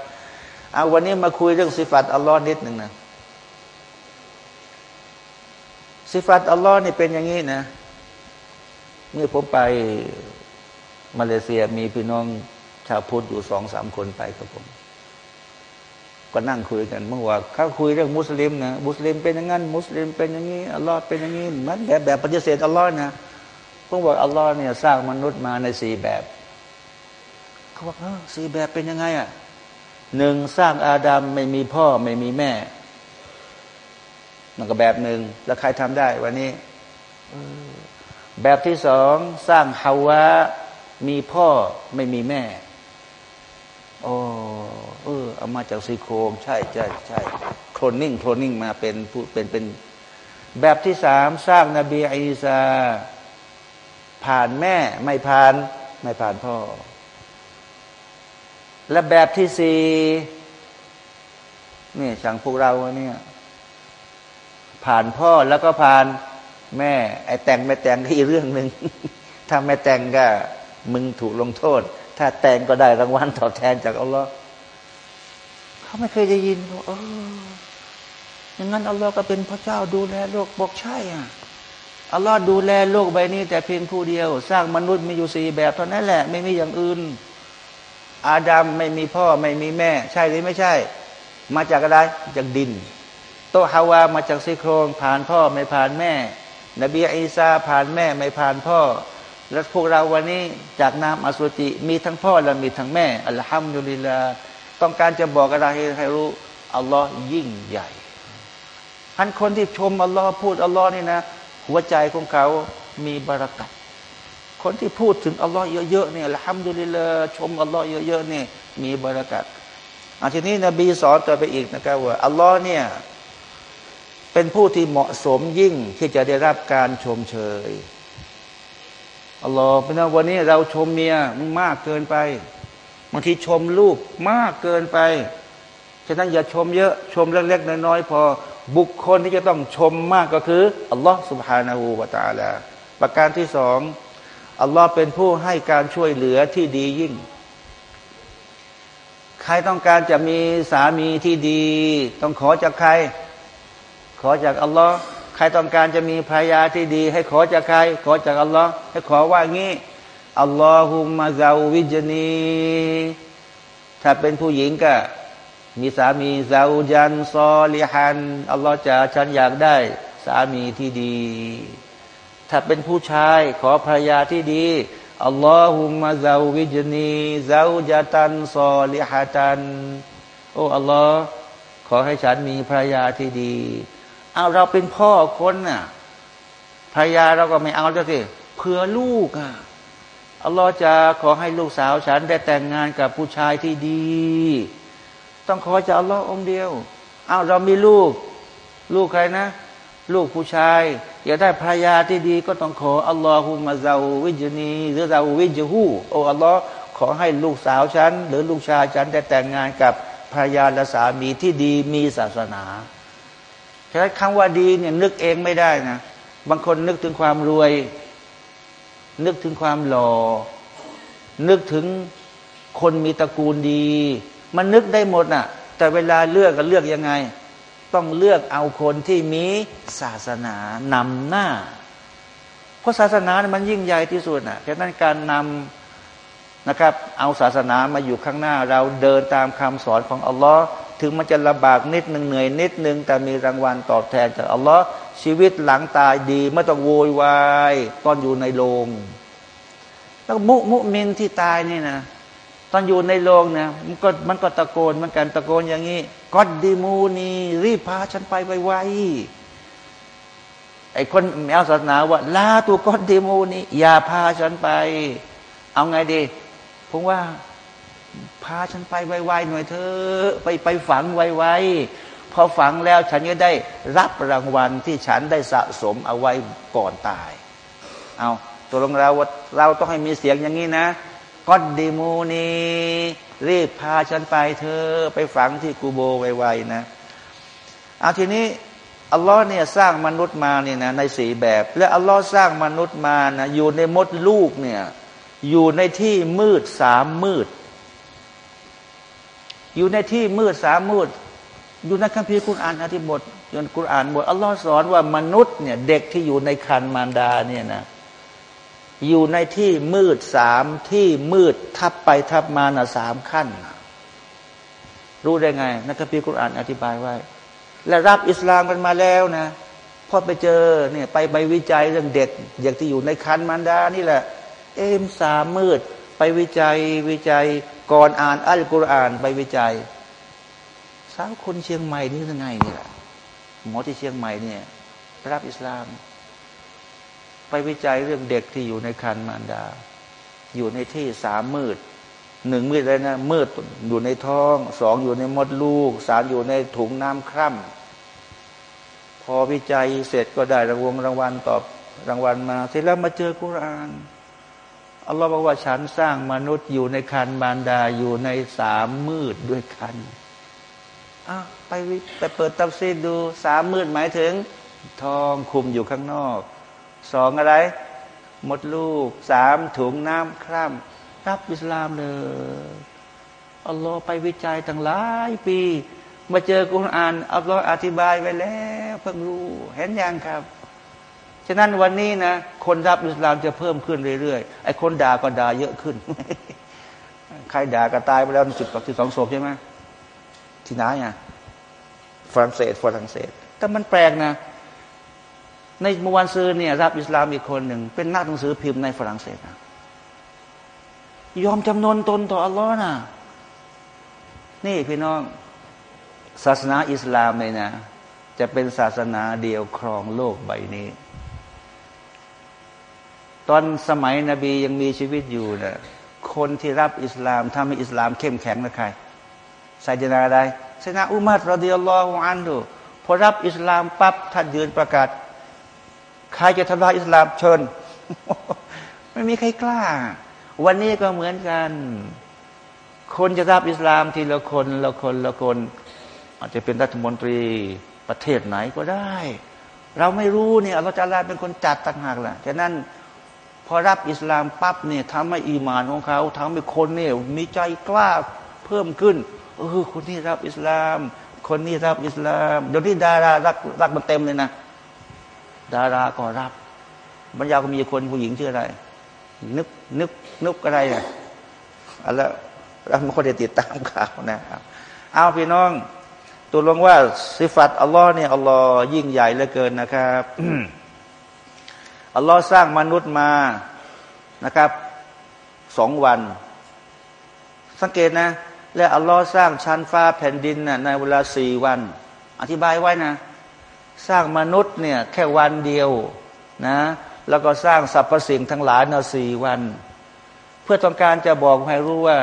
เอาวันนี้มาคุยเรื่องสิฟัตอัลลอฮ์นิดหนึ่งนะสิฟัตอัลลอฮ์นี่เป็นอย่างนี้นะนี่อผมไปมาเลเซียมีพี่น้องชาวพุทธอยู่สองสามคนไปกับผม ก็นั่งคุยกันเมื่อวานเขาคุยเรื่องมุสลิมนะมุสลิมเป็นอย่างนั้น มุสลิมเป็นอย่างนี้อัลลอฮ์เป็นอย่างนี้มันแบบแบบปฏิเสธอัลลอฮ์นะผมบอกอัลลอฮ์เนี่ยสร้างมนุษย์มาในสี่แบบเขาบอกสี่แบบเป็นยังไงอะหนึ่งสร้างอาดัมไม่มีพ่อไม่มีแม่มันก็แบบหนึ่งแล้วใครทำได้วันนี้แบบที่สองสร้างฮาวะมีพ่อไม่มีแม่ โอ้ เออเอามาจากซีโครงใช่ใช่ใช่โคลนนิ่งโคลนนิ่งมาเป็นผู้เป็นเป็น แบบที่สามสร้างนบีอีสาผ่านแม่ไม่ผ่าน ไม่ผ่านพ่อ และแบบที่สี่นี่สั่งพวกเราเนี่ยผ่านพ่อแล้วก็ผ่านแม่ ไอแต่งไม่แต่งก็อีกเรื่องหนึ่งถ้าไม่แต่งก็ มึงถูกลงโทษ ถ้าแต่งก็ได้รางวัลตอบแทนจากอัลลอฮ์ เขาไม่เคยได้ยินเอออย่างนั้นอัลลอฮ์ก็เป็นพระเจ้าดูแลโลกบอกใช่อะอัลลอฮ์ดูแลโลกใบนี้ แต่เพียงผู้เดียว สร้างมนุษย์มีอยู่สี่แบบเท่านั้นแหละ ไม่มีอย่างอื่น อาดัมไม่มีพ่อไม่มีแม่ ใช่หรือไม่ใช่ มาจากอะไรจากดิน โตฮาวามาจากซี่โครงผ่านพ่อไม่ผ่านแม่ นบีอีสาผ่านแม่ไม่ผ่านพ่อ และพวกเราวันนี้จากนามอสุจิมีทั้งพ่อและมีทั้งแม่อัลฮัมดุลิลลา ต้องการจะบอกอะไรให้รู้อัลลอฮ์ยิ่งใหญ่ท่านคนที่ชมอัลลอฮ์พูดอัลลอฮ์นี่นะ หัวใจของเขามีบารักัตคนที่พูดถึงอัลลอฮ์เยอะๆเนี่ยละฮัมดุลิลละชมอัลลอฮ์เยอะๆเนี่ยมีบารักัตอันทีนี้นบีสอนต่อไปอีกนะครับว่าอัลลอฮ์เนี่ยเป็นผู้ที่เหมาะสมยิ่งที่จะได้รับการชมเชยอัลลอฮ์เป็นวันนี้เราชมเมียมากเกินไป บางทีชมลูกมากเกินไป ฉะนั้นอย่าชมเยอะชมเล็กๆน้อยๆพอบุคคลที่จะต้องชมมากก็คืออัลลอฮ์สุบฮานาหูวาตาลาประการที่สองอัลลอฮ์เป็นผู้ให้การช่วยเหลือที่ดียิ่ง ใครต้องการจะมีสามีที่ดี ต้องขอจากใคร ขอจากอัลลอฮ์ใครต้องการจะมีภรรยาที่ดี ให้ขอจากใคร ขอจากอัลลอฮ์ให้ขอว่างี้ อัลลอฮุมะซาวิจนีถ้าเป็นผู้หญิงก็ มีสามีซาอุจันซอลิฮันอัลลอฮ์จะฉันอยากได้ สามีที่ดี ถ้าเป็นผู้ชายขอภรรยาที่ดีอัลลอฮุมะซาวิจนีซาอุจตันซอลิฮะตันโอ้อัลลอฮ์ขอให้ฉันมีภรรยาที่ดีเอาเราเป็นพ่อคนน่ะภรรยาเราก็ไม่เอาจ้ะสิเผื่อลูกอะ อัลลอฮ์จะขอให้ลูกสาวฉันได้แต่งงานกับผู้ชายที่ดี ต้องขอจากอัลลอฮ์องเดียวเอาเรามีลูก ลูกใครนะ ลูกผู้ชาย อยากได้ภรรยาที่ดี ก็ต้องขออัลลอฮุมะซาวิจนีหรือซาวิจฮูโอ้อัลลอฮ์ขอให้ลูกสาวฉัน หรือลูกชายฉันได้แต่งงานกับภรรยาและสามีที่ดีมีศาสนาฉะนั้คำว่าดีเนี่ยนึกเองไม่ได้นะบางคนนึกถึงความรวย นึกถึงความหล่อ นึกถึงคนมีตระกูลดี มันนึกได้หมดน่ะ แต่เวลาเลือกก็เลือกยังไง ต้องเลือกเอาคนที่มีศาสนานำหน้า เพราะศาสนามันยิ่งใหญ่ที่สุดน่ะฉะนั้นการนำนะครับ เอาศาสนามาอยู่ข้างหน้า เราเดินตามคำสอนของอัลลอฮ์ถึงมันจะลำบากนิดหนึ่งเหนื่อยนิดหนึ่งแต่มีรางวัลตอบแทนจากอัลลอฮ์ ชีวิตหลังตายดี ไม่ต้องโวยวายตอนอยู่ในโรงแล้วมุมุมินที่ตายนี่นะตอนอยู่ในโรงเนี่ยมันก็มันก็ตะโกนมือนกันตะโกนอย่างนี้กอดดีมูนีรีบพาฉันไปไวๆไอ้คนแมวศาสนาว่าลาตัวกอดดีมูนีอย่าพาฉันไป เอาไงดีผมว่า พาฉันไปไวๆหน่อยเธอไปไปฝังไวๆ พอฝังแล้วฉันก็ได้รับรางวัลที่ฉันได้สะสมเอาไว้ก่อนตาย เอาตัวลงเราเราต้องให้มีเสียงอย่างนี้นะกอดดีมูนีรีบพาฉันไปเธอไปฝังที่กูโบไวๆนะเอาทีนี้อัลลอฮ์เนี่ยสร้างมนุษย์มาเนี่ยนะในสีแบบ และอัลลอฮ์สร้างมนุษย์มานะอยู่ในมดลูกเนี่ยอยู่ในที่มืดสามมืด อยู่ในที่มืดสามมืด อยู่ในคัมภีร์คุรานอธิบทยนคุรานบทอัลลอฮ์สอนว่ามนุษย์เนี่ยเด็กที่อยู่ในคันมารดาเนี่ยนะอยู่ในที่มืดสามที่มืดทับไปทับมานะสามขั้น รู้ได้ไงนักคัมภีร์คุรานอธิบายไว้ และรับอิสลามกันมาแล้วนะพอไปเจอเนี่ยไปไปวิจัยเรื่องเด็กเด็กที่อยู่ในคันมารดานี่แหละ เอ็มสามมืด ไปวิจัยวิจัยก่อนอ่านอัลกุรอานไปวิจัยาวคนเชียงใหม่นี่ยังไงเนี่ยหมอที่เชียงใหม่เนี่ยรับอิสลาม ไปวิจัยเรื่องเด็กที่อยู่ในคันมารดา อยู่ในที่สามมืดหนึ่งมืดเลยนะมืดอยู่ในท้องสองอยู่ในมดลูกสามอยู่ในถุงน้ำคร่ำพอวิจัยเสร็จก็ได้รางวงรางวัลตอบรางวัลมา เสร็จแล้วมาเจอกุรานอัลลอฮ์บอกว่าฉันสร้างมนุษย์อยู่ในคันบารดาอยู่ในสามมืดด้วยคัน อ้าไปไปเปิดตับซีดดูสามมืดหมายถึง ทองคุมอยู่ข้างนอกสองอะไร หมดลูกสามถุงน้ำคร่ำรับอิสลามเลยอัลลอฮ์ไปวิจัยตั้งหลายปี มาเจอกุรอานอัลลอฮ์อธิบายไว้แล้วเพิ่งรู้เห็นยังครับฉะนั้นวันนี้นะคนรับอิสลามจะเพิ่มขึ้นเรื่อยๆไอ้คนด่าก็ด่าเยอะขึ้น ใครด่าก็ตายไปแล้วจุดปักที่สองศพใช่ไหม ที่ไหนอะฝรั่งเศสฝรั่งเศส แต่มันแปลกนะ ในเมื่อวันซื้อเนี่ยรับอิสลามอีกคนหนึ่ง เป็นนักหนังสือพิมพ์ในฝรั่งเศสนะยอมจำนนตนต่ออัลลอฮ์นะนี่พี่น้อง ศาสนาอิสลามเลยนะ จะเป็นศาสนาเดียวครองโลกใบนี้ ตอนสมัยนบียังมีชีวิตอยู่นะ่ยคนที่รับอิสลามถ้าไม่อิสลามเข้มแข็งนะใคร ไซดนาอะไรไซนาอุมัดรอดิยัลลอฮุอันดูพอรับอิสลามปั๊บท่านยืนประกาศ ใครจะทำลายอิสลามเชิญ ไม่มีใครกล้า วันนี้ก็เหมือนกัน คนจะรับอิสลามทีละคนละคนละคน อาจจะเป็นรัฐมนตรีประเทศไหนก็ได้ เราไม่รู้เนี่ยอัลลอฮฺจะลาเป็นคนจัดต่างหากแหละฉะนั้นพอรับอิสลามปั๊บเนี่ยทำให้อีมานของเขาทำให้คนเนี่ยมีใจกล้าเพิ่มขึ้น เออคนนี้รับอิสลาม คนนี้รับอิสลามเดี๋ยวนี้ดารารักรักมันเต็มเลยนะดาราก็รับบรรยาก็มีคนผู้หญิงชื่ออะไร นึกนึกนึกอะไรอะอะแล้วเราไม่ค่อยได้ติดตามข่าวนะเอาพี่น้องตัวลงว่าสิฟัตอัลลอฮ์เนี่ยอัลลอฮ์ยิ่งใหญ่เหลือเกินนะครับอัลลอฮ์สร้างมนุษย์มานะครับสองวัน สังเกตนะ และอัลลอฮ์สร้างชั้นฟ้าแผ่นดินน่ะในเวลาสี่วัน อธิบายไว้นะ สร้างมนุษย์เนี่ยแค่วันเดียวนะแล้วก็สร้างสรรพสิ่งทั้งหลายในสี่วัน เพื่อต้องการจะบอกให้รู้ว่า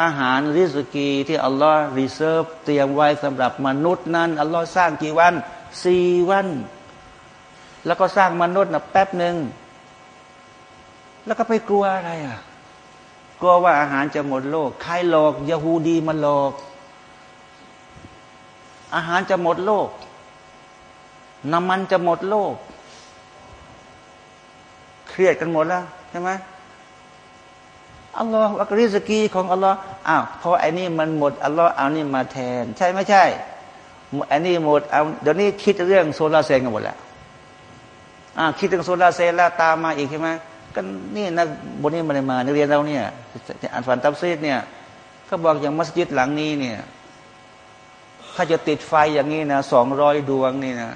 อาหารริสกีที่อัลลอฮ์ reserve เตรียมไว้สำหรับมนุษย์นั้นอัลลอฮ์สร้างกี่วันสี่วัน แล้วก็สร้างมนุษย์นะแป๊บหนึ่งแล้วก็ไปกลัวอะไรอะ กลัวว่าอาหารจะหมดโลก ใครหลอกยาฮูดีมาหลอก อาหารจะหมดโลก น้ำมันจะหมดโลก เครียดกันหมดแล้วใช่ไหมอัลลอฮฺอักริสกีของอัลลอฮ์อ้าวพอไอ้นี่มันหมดอัลลอฮ์เอานี่มาแทน ใช่ไม่ใช่ไอ้นี่หมดเอาเดี๋ยวนี้คิดเรื่องโซลาเซลล์กันหมดแล้วอ่าคิดถึงโซลาเซลล์แล้วตามมาอีกใช่ไหม ก็นี่นักบนนี้มาเลยมานักเรียนเราเนี่ยอ่านฝันตับซีดเนี่ยเขาบอกอย่างมัสยิดหลังนี้เนี่ย ถ้าจะติดไฟอย่างนี้นะสองร้อยดวงนี่นะ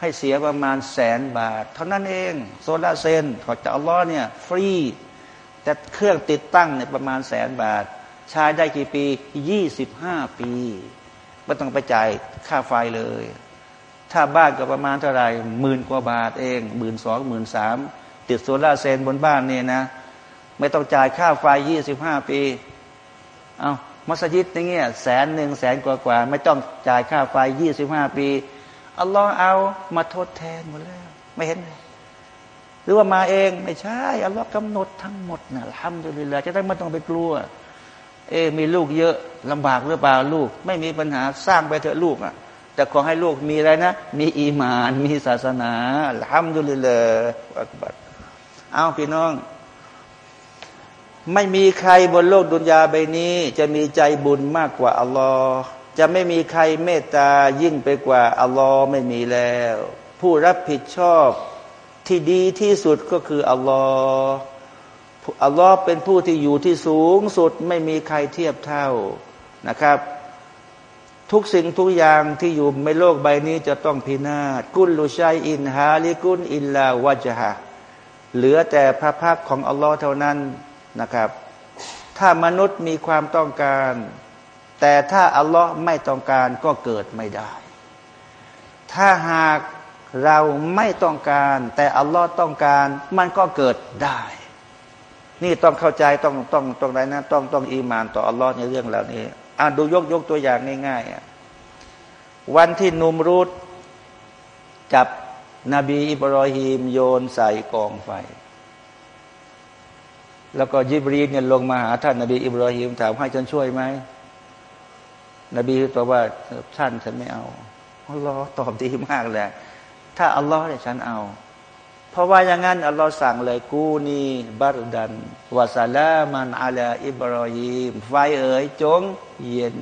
ให้เสียประมาณแสนบาท เท่านั้นเองโซลาเซนขอจากอัลลอฮ์เนี่ย ฟรี แต่เครื่องติดตั้งเนี่ยประมาณแสนบาท ใช้ได้กี่ปียี่สิบห้าปีไม่ต้องไปจ่ายค่าไฟเลย ถ้าบ้านก็ประมาณเท่าไหร่หมื่นกว่าบาทเองหมื่นสองหมื่นสาม ติดโซลาเซนบนบ้านเนี่ยนะ ไม่ต้องจ่ายค่าไฟยี่สิบห้าปี เอามัสยิดอย่างเงี้ยแสนหนึ่งแสนกว่ากว่า ไม่ต้องจ่ายค่าไฟยี่สิบห้าปีอัลลอฮ์เอามาทดแทนหมดแล้ว ไม่เห็นเลยหรือว่ามาเองไม่ใช่อัลลอฮ์กำหนดทั้งหมดนะทำอยู่เลยจะได้ไม่ต้องไปกลัว เอมีลูกเยอะลำบากหรือเปล่าลูก ไม่มีปัญหาสร้างไปเถอะลูกอะ แต่ขอให้ลูกมีอะไรนะ มีอีมาน มีศาสนาทำอยู่เลยอักบัด เอาพี่น้อง ไม่มีใครบนโลกดุนยาใบนี้ จะมีใจบุญมากกว่าอัลลอฮ์จะไม่มีใครเมตตายิ่งไปกว่าอัลลอฮ์ไม่มีแล้ว ผู้รับผิดชอบที่ดีที่สุดก็คืออัลลอฮ์อัลลอฮ์เป็นผู้ที่อยู่ที่สูงสุดไม่มีใครเทียบเท่านะครับ ทุกสิ่งทุกอย่างที่อยู่ในโลกใบนี้จะต้องพินาศكل شيء هالك إلا وجهه เหลือแต่พระพักตร์ของอัลลอฮ์เท่านั้นนะครับ ถ้ามนุษย์มีความต้องการ แต่ถ้าอัลลอฮ์ไม่ต้องการก็เกิดไม่ได้ ถ้าหากเราไม่ต้องการ แต่อัลลอฮ์ต้องการมันก็เกิดได้ นี่ต้องเข้าใจต้องต้องตรงไหนะต้องต้องอีมานต่ออัลลอฮ์ในเรื่องเหล่านี้อ่านดูยกยกตัวอย่างง่ายๆวันที่นุมรุดจับ นบีอิบรอฮีมโยนใส่กองไฟ แล้วก็ยิบรีเนี่ยลงมาหาท่านนบีอิบรอฮีมถามให้ฉันช่วยไหมนบีตอบว่าท่านฉันไม่เอาอัลลอฮ์ตอบดีมากเลยถ้าอัลลอฮ์เนี่ยฉันเอา เพราะว่าอย่างนั้นอัลลอฮ์สั่งเลยกูนีบารดันวาซาลามันอาลาอิบรอฮีมไฟเอ๋ยจงเย็น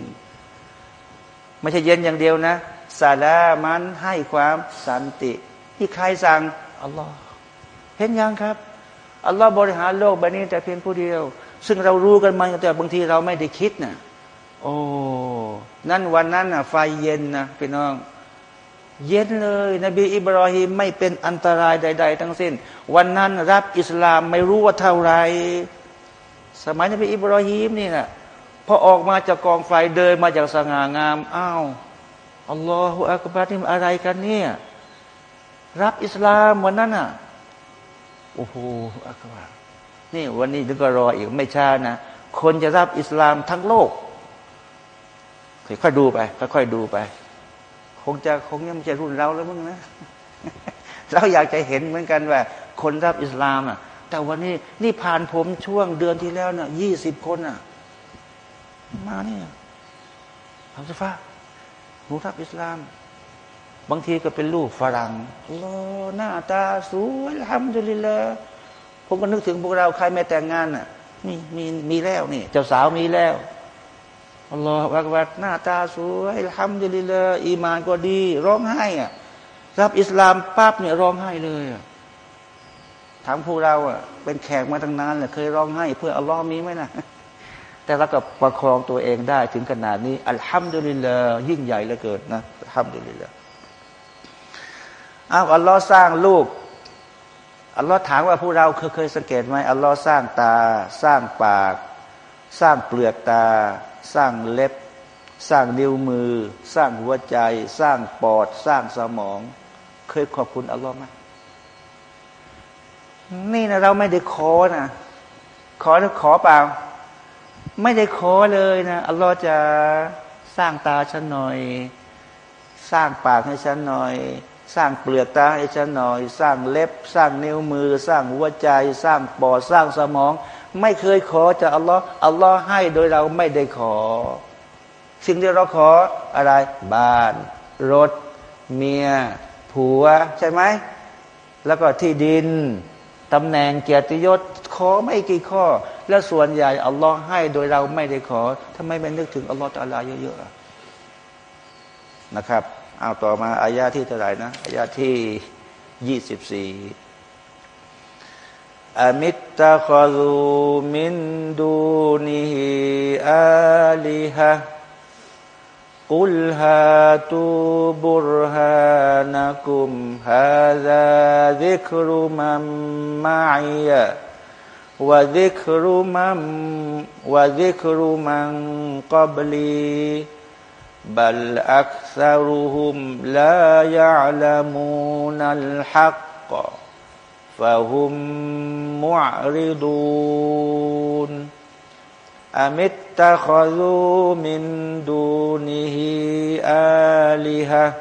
ไม่ใช่เย็นอย่างเดียวนะซาลามันให้ความสันติ ที่ใครสั่งอัลลอฮ์เห็นยังครับอัลลอฮ์บริหารโลกใบนี้แต่เพียงผู้เดียว ซึ่งเรารู้กันมาแต่บางทีเราไม่ได้คิดนะโอ้นั่นวันนั้นนะไฟเย็นนะพี่น้อง เย็นเลย นบีอิบราฮิมไม่เป็นอันตรายใด ๆ ทั้งสิ้น วันนั้นรับอิสลามไม่รู้ว่าเท่าไรสมัยนบีอิบราฮิมนี่นะพอออกมาจากกองไฟเดินมาจากสง่างามอ้าวอัลลอฮฺอักบารนี่อะไรกันเนี่ย รับอิสลามวันนั้นอะโอ้โหอักบารนี่วันนี้ถึงก็รออีกไม่ช้านะคนจะรับอิสลามทั้งโลกค่อยๆดูไปค่อยๆดูไป คงจะคงยังไม่ใช่รุ่นเราแล้วมึงนะเราอยากจะเห็นเหมือนกันว่า คนรับอิสลามอะ แต่วันนี้นี่ผ่านผมช่วงเดือนที่แล้วน่ะยี่สิบคนอะ มาเนี่ยทำสฟ้าหนูรับอิสลาม บางทีก็เป็นลูกฝรั่งโลหน้าตาสวยทำจุลิละผมก็นึกถึงพวกเราใครไม่แต่งงานอะมีมีมีแล้วนี่ เจ้าสาวมีแล้วอัลลอฮฺวักวัดหน้าตาสวยทำจุลิละอีมานก็ดี ร้องไห้อะรับอิสลามปั๊บเนี่ยร้องไห้เลยอะถามพวกเราอะเป็นแขกมาตั้งนานเลยเคยร้องไห้ เพื่ออัลลอฮ์มีไหมนะแต่เราก็ประคองตัวเองได้ถึงขนาดนี้อัลฮัมดุลิลละยิ่งใหญ่เหลือเกินนะอัลฮัมดุลิลละ อ้าวอัลลอฮ์สร้างลูกอัลลอฮ์ถามว่าผู้เราเคยเคยสังเกตไหมอัลลอฮ์สร้างตา สร้างปาก สร้างเปลือกตา สร้างเล็บ สร้างนิ้วมือ สร้างหัวใจ สร้างปอด สร้างสมอง เคยขอบคุณอัลลอฮ์ไหมนี่นะเราไม่ได้ขอนะขอหรือขอเปล่า ไม่ได้ขอเลยนะอัลลอฮ์จะสร้างตาฉันหน่อย สร้างปากให้ฉันหน่อย สร้างเปลือกตาให้ฉันหน่อย สร้างเล็บ สร้างนิ้วมือ สร้างหัวใจ สร้างปอดสร้างสมอง ไม่เคยขอจากอัลลอฮ์อัลลอฮ์ให้โดยเราไม่ได้ขอ สิ่งที่เราขออะไร บ้าน รถ เมีย ผัว ใช่ไหม แล้วก็ที่ดินตำแหน่งเกียรติยศขอไม่กี่ข้อ แล้วส่วนใหญ่อัลลอฮ์ให้โดยเราไม่ได้ขอทำไมไม่นึกถึงอัลลอฮ์ตาลาเยอะๆนะครับ เอาต่อมาอายาที่เท่าไหร่นะอายาที่ยี่สิบสี่อามิตตะคารูมินดูนิฮิอาลิฮะกุลฮาตูบุรฮานะกุมฮาซาดิครุมัมมาอียะวะดิครุมัมวะดิครุมังกับลี بل أكثرهم لا يعلمون الحق فهم معرضون أم اتخذوا من دونه آلهة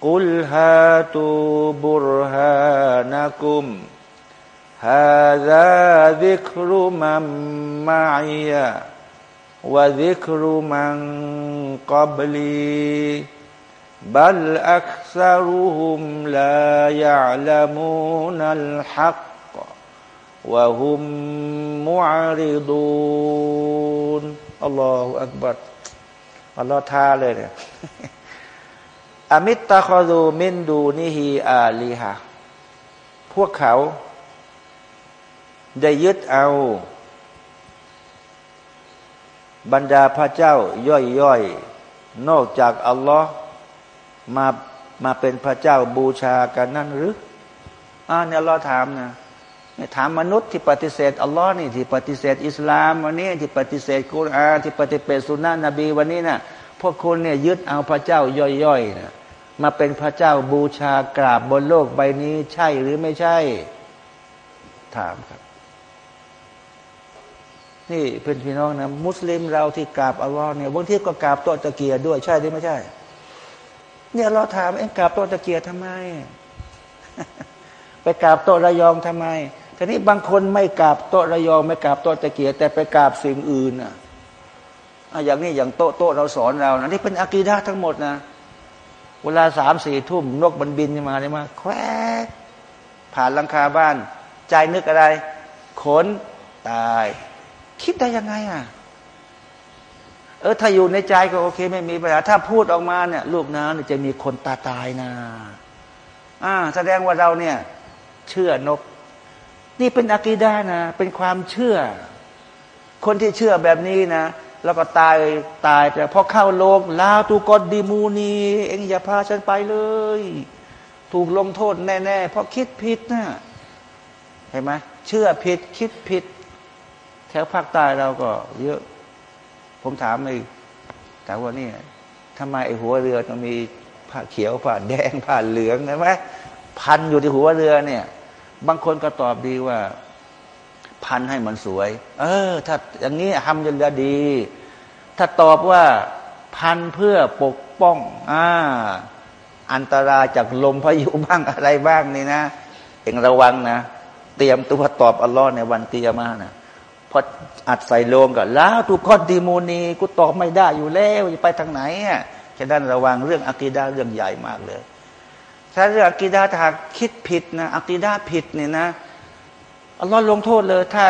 قل هاتوا برهانكم هذا ذكر من معي وذكر من قبلي بل أكثرهم لا يعلمون الحق وهم معرضون الله أكبر อัลลอฮ์ท้าเลยเนี่ยอามิตตะคอดูมินดูนิฮีอาลีฮะพวกเขา ได้ยึดเอา บรรดาพระเจ้าย่อยๆ นอกจากอัลลอฮ์มามาเป็นพระเจ้าบูชากันนั่นหรืออ่าเนี่ยเราถามนะถามมนุษย์ที่ปฏิเสธอัลลอฮ์นี่ที่ปฏิเสธอิสลามวันนี้ที่ปฏิเสธกุรอานที่ปฏิเสธสุนนะนบีวันนี้นะ่ะพวกคุณเนี่ยยึดเอาพระเจ้าย่อยๆนะมาเป็นพระเจ้าบูชากราบบนโลกใบนี้ ใช่หรือไม่ใช่ ถามครับ นี่เป็นพี่น้องนะมุสลิมเราที่กราบอัลลอฮ์เนี่ยบางทีก็กราบโตตะเกียด้วยใช่หรือไม่ใช่ เนี่ยเราถามเอ็งกราบโตตะเกียทำไม ไปกราบโตระยองทำไมทีนี้บางคนไม่กราบโต๊ะระยองไม่กราบโต๊ะตะเกียแต่ไปกราบสิ่งอื่นอะอย่างนี้อย่างโต๊ะโต๊ะเราสอนเรานะนี่เป็นอะกีดาทั้งหมดนะ เวลาสามสี่ทุ่มนกมันบินมาเนี่ยมาแควผ่านลังคาบ้าน ใจนึกอะไร ขนตาย คิดได้ยังไงอะ เออถ้าอยู่ในใจก็โอเค ไม่มีปัญหาถ้าพูดออกมาเนี่ย ลูกนะจะมีคนตาตายนะอ่า แสดงว่าเราเนี่ย เชื่อนก นี่เป็นอะกีดานะ เป็นความเชื่อ คนที่เชื่อแบบนี้นะแล้วก็ตายตายแต่พอเข้าโลกลาตูกอดดีมูนีเอ็งอย่าพาฉันไปเลย ถูกลงโทษแน่ๆเพราะคิดผิดนะเห็นไหมเชื่อผิดคิดผิด ถวภาคใต้เราก็เยอะ ผมถามไอ้ถามว่านี่ทำไมไอ้หัวเรือต้องมีผ้าเขียวผ้าแดงผ้าเหลืองใช่ไหมพันอยู่ที่หัวเรือเนี่ย บางคนก็ตอบดีว่า พันให้มันสวย เออ ถ้าอย่างนี้ทำยันดี ถ้าตอบว่าพันเพื่อปกป้อง อ่า อันตรายจากลมพายุบ้างอะไรบ้างนี่นะ เองระวังนะ เตรียมตัวตอบอัลลอฮ์ในวันเตียมานะ พออัดใส่โลงก็แล้วทุกคนดีมูนีกูตอบไม่ได้อยู่แล้วจะไปทางไหนอะฉะนั้นระวังเรื่องอะกีดาเรื่องใหญ่มากเลย ถ้าเรื่องอักีดาถ้าคิดผิดนะอักีดาผิดเนี่ยนะอัลลอฮ์ลงโทษเลย ถ้า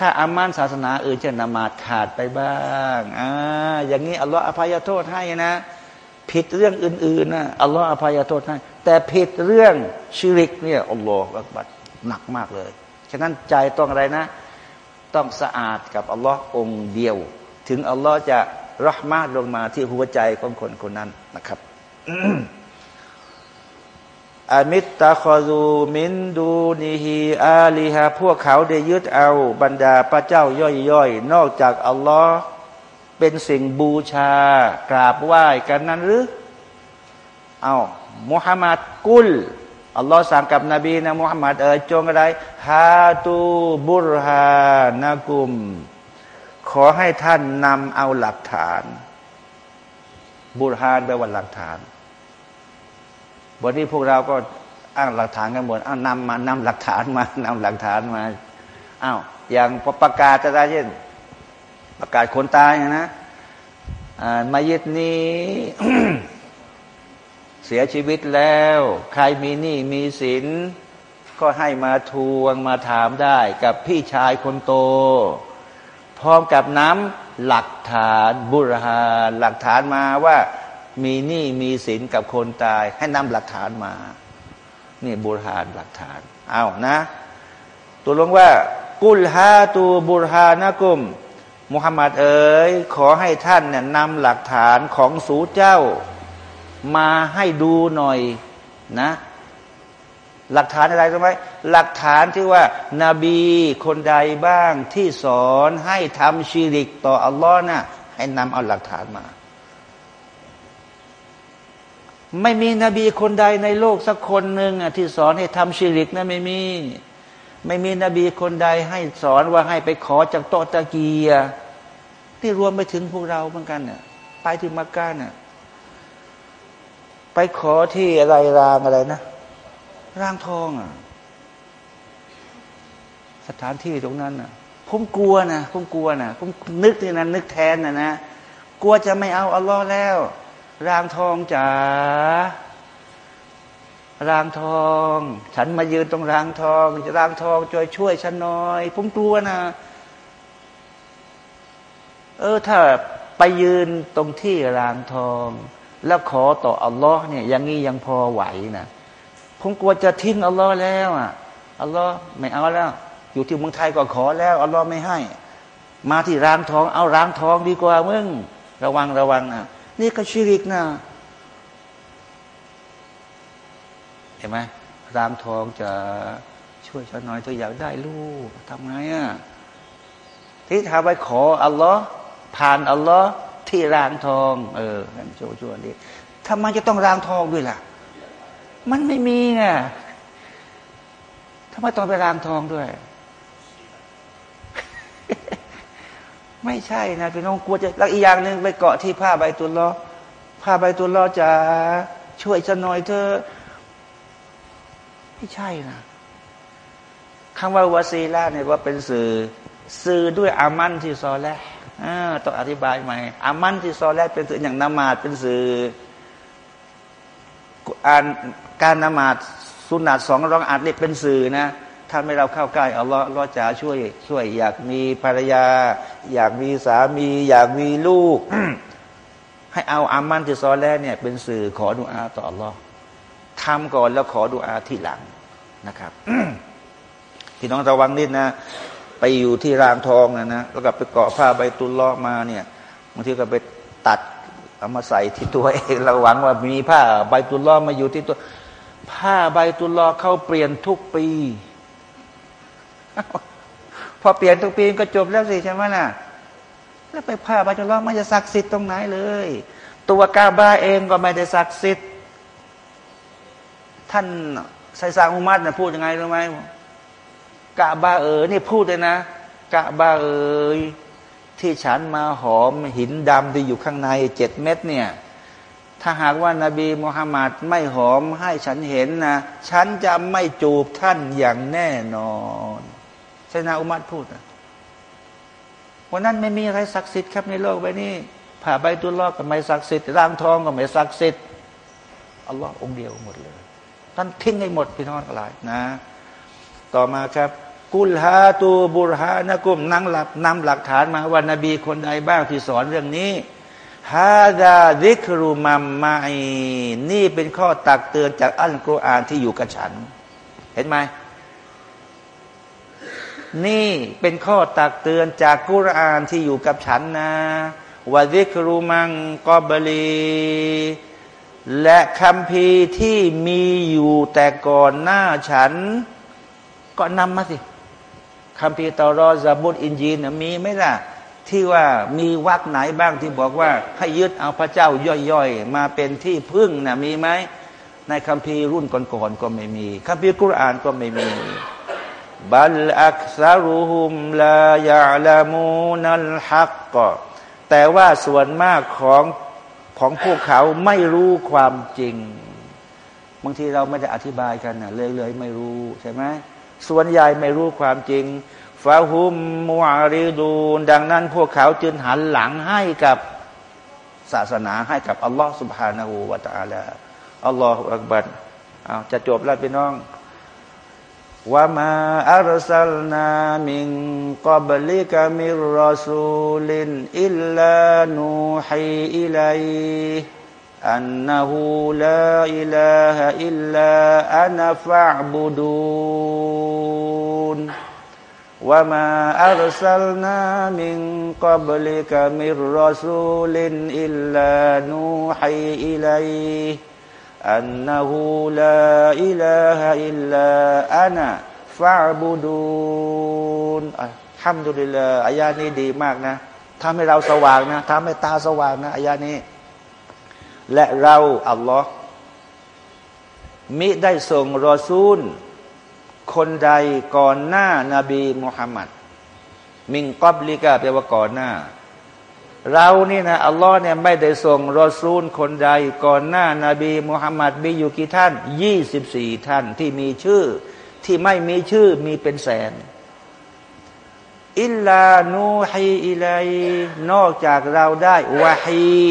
ถ้าอามันศาสนาอื่นจะนมาขาดไปบ้างอ่าอย่างนี้อัลลอฮ์อภัยโทษให้นะ ผิดเรื่องอื่นๆนะอัลลอฮ์อภัยโทษให้แต่ผิดเรื่องชิริกเนี่ยอัลลอฮ์บัดหนักมากเลย ฉะนั้นใจต้องอะไรนะ ต้องสะอาดกับอัลลอฮ์องเดียว ถึงอัลลอฮ์จะรหมาลงมาที่หัวใจของคนคนนั้นนะครับอามิตตาคอรูมินดูนีฮีอาลีฮาพวกเขาได้ยึดเอาบรรดาพระเจ้าย่อยๆ นอกจากอัลลอฮ์เป็นสิ่งบูชา กราบไหว้กันนั้นหรือ เอามุฮัมมัดกุล อัลลอฮ์สั่งกับนบีนะมุฮัมมัดเอ๋ยจงอะไรฮาตูบุรฮานะกุม ขอให้ท่านนำเอาหลักฐาน บุรฮานแปลว่าหลักฐานวันนี้พวกเราก็อ้างหลักฐานกันหมดอ้าวนำมานำหลักฐานมานำหลักฐานมาอ้าวอย่างประกาศจะได้เช่น ประกาศคนตายนะมายึดนี้ เสียชีวิตแล้ว ใครมีหนี้มีสิน ก็ให้มาทวงมาถามได้กับพี่ชายคนโต พร้อมกับน้ำหลักฐานบุรหาหลักฐานมาว่ามีหนี้มีสินกับคนตาย ให้นำหลักฐานมา นี่บุรหานหลักฐาน เอานะ ตัวลงว่า กุลฮาตูบุรหานะกุมมุฮัมมัดเอ๋ยขอให้ท่านเนี่ยนำหลักฐานของสูเจ้า มาให้ดูหน่อยนะ หลักฐานอะไรรู้ไหมหลักฐานที่ว่านาบีคนใดบ้างที่สอนให้ทำชีริกต่ออัลลอฮ์นะ่ะให้นำเอาหลักฐานมา ไม่มีนบีคนใดในโลกสักคนหนึ่งที่สอนให้ทำชีริกนะไม่มี ไม่มีนบีคนใดให้สอนว่าให้ไปขอจากโตตะเกียที่รวมไปถึงพวกเราเหมือนกันเนี่ยไปถึงมักกะเนี่ย ไปขอที่อะไรรางอะไรนะร่างทองอะ สถานที่ตรงนั้นอะผมกลัวนะผมกลัวนะผมนึกที่นั้น นึกแทนนะนะกลัวจะไม่เอาอัลลอฮ์แล้วร่างทองจ๋าร่างทอง ฉันมายืนตรงร่างทองจะร่างทองช่วยช่วยฉันหน่อย ผมกลัวนะเออถ้าไปยืนตรงที่ร่างทอง แล้วขอต่ออัลลอฮ์เนี่ยอย่างนี้ยังพอไหวนะผมกลัวจะทิ้งอัลลอฮ์แล้วอะอัลลอฮ์ไม่เอาแล้ว อยู่ที่เมืองไทยก็ขอแล้วอัลลอฮ์ไม่ให้ มาที่ร้านทองเอาร้านทองดีกว่ามึงระวังระวังนะนี่ก็ชิริกนะเห็นไหมร้านทองจะช่วยฉันหน่อยเธออยากได้ลูกทำไงอะที่ทำไปขออัลลอฮ์ผ่านอัลลอฮ์ ที่รางทอง เออนั่นโจโจดีทำไมจะต้องรางทองด้วยล่ะ มันไม่มีไงทำไมต้องไปรางทองด้วย ไม่ใช่นะพี่น้องกลัวจะแล้วอีกอย่างหนึ่งไปเกาะที่ผ้าใบตุลล้อผ้าใบตุลล้อจะช่วยจะหน่อยเธอไม่ใช่นะคำว่าวาซีล่าเนี่ยว่าเป็นสื่อ สื่อด้วยอามันที่ซอแล้ว ต้องอธิบายใหม่อามันที่ซอแรกเป็นสื่ออย่างนมาดเป็นสื่ออ่านการนมาดสุนัตสองรองอัดนี่เป็นสื่อนะถ้าไม่เราเข้าใกล้อัลลอฮ์เราจะช่วย ช่วย อยากมีภรรยา อยากมีสามี อยากมีลูก ให้เอาอามันที่ซอแรกเนี่ย เป็นสื่อขอดุอาต่ออัลลอฮ์ทำก่อนแล้วขอดุอาทีหลังนะครับพี่น้องระวังนิดนะ ไปอยู่ที่รางทองนะนะแล้วก็ไปเกาะผ้าใบตุลล้อมาเนี่ยบางทีก็ไปตัดเอามาใส่ที่ตัวเองเราหวังว่ามีผ้าใบตุลล้อมาอยู่ที่ตัว ผ้าใบตุลล้อเข้าเปลี่ยนทุกปี พอเปลี่ยนทุกปีก็จบแล้วสิใช่ไหมน่ะ แล้วไปผ้าใบตุลล้อมันจะศักดิ์สิทธิ์ตรงไหนเลย ตัวกาบาเองก็ไม่ได้ศักดิ์สิทธิ์ท่านไซซาอุมัดเนี่ยพูดยังไงรู้ไหม กะบาเอ๋ยนี่พูดเลยนะกะบาเอ๋ยที่ฉันมาหอมหินดำที่อยู่ข้างในเจ็ดเม็ดเนี่ยถ้าหากว่านาบีมุฮัมมัดไม่หอมให้ฉันเห็นนะฉันจะไม่จูบท่านอย่างแน่นอนใช่นาอุมัดพูดนะวันนั้นไม่มีอะไรศักดิ์สิทธิ์ครับในโลกใบนี้ผ่าใบตุลลอกก็ไม่ศักดิ์สิทธิ์ร่างทองก็ไม่ศักดิ์สิทธิ์อัลลอฮ์องเดียวหมดเลยท่านทิ้งให้หมดพี่น้องอะไรนะ ต่อมาครับ กุลฮาตูบุรฮานะกุมนั่งหลับนำหลักฐานมาว่านบีคนใดบ้างที่สอนเรื่องนี้ฮาดาดิครุมัมมาอนี่เป็นข้อตักเตือนจากอัลกุรอานที่อยู่กับฉัน เห็นไหมนี่เป็นข้อตักเตือนจากกุรอานที่อยู่กับฉันนะวาดิครุมังกอบลีและคำพีที่มีอยู่แต่ก่อนหน้าฉัน ก็นำมาสิ คำพีตอรอซาบุตอินจีนมีไหมล่ะ ที่ว่ามีวักไหนบ้างที่บอกว่า ให้ยึดเอาพระเจ้าย่อยๆ มาเป็นที่พึ่งนะมีไหมในคัมภีร์รุ่นก่อนๆก็ไม่มีคัมภีร์กุรอานก็ไม่มีบัลอักซารุฮุมลายาลามูนัลฮักก็แต่ว่าส่วนมากของของพวกเขาไม่รู้ความจริง บางทีเราไม่ได้อธิบายกันนะเลยเลยไม่รู้ใช่ไหม ส่วนใหญ่ไม่รู้ความจริงฟาหุมมูอาริดูนดังนั้นพวกเขาจึงหันหลังให้กับศาสนาให้กับอัลลอฮ์สุบฮานาหูวาตาลาอัลลอฮ์อักบัดเอาจะจบแล้วพี่น้องوما أرسلنا من قبلك من رسول إلا نوحي إليه أنه لا إله إلا أنا فاعبدون وما أرسلنا من قبلك من رسولอิลลานูฮีอิลัยอันนหูลาอิลาฮะอิลลาอันฟะบุดูนห้ามดุลิลาอายานี้ดีมากนะทำให้เราสว่างนะทำให้ตาสว่างนะอายานี้ และเราอัลลอฮ์มิได้ส่งรอซูล คนใดก่อนหน้านาบีมุฮัมมัดมิงกอบลิกาแปลว่าก่อนหน้า เรานี่นะอัลลอฮ์เนี่ยไม่ได้ส่งรอซูลคนใดก่อนหน้านาบีมุฮัมมัดมีอยู่กี่ท่านยี่สิบสี่ท่านที่มีชื่อ ที่ไม่มีชื่อมีเป็นแสนอิลลานูฮีอิลัยนอกจากเราได้วะฮี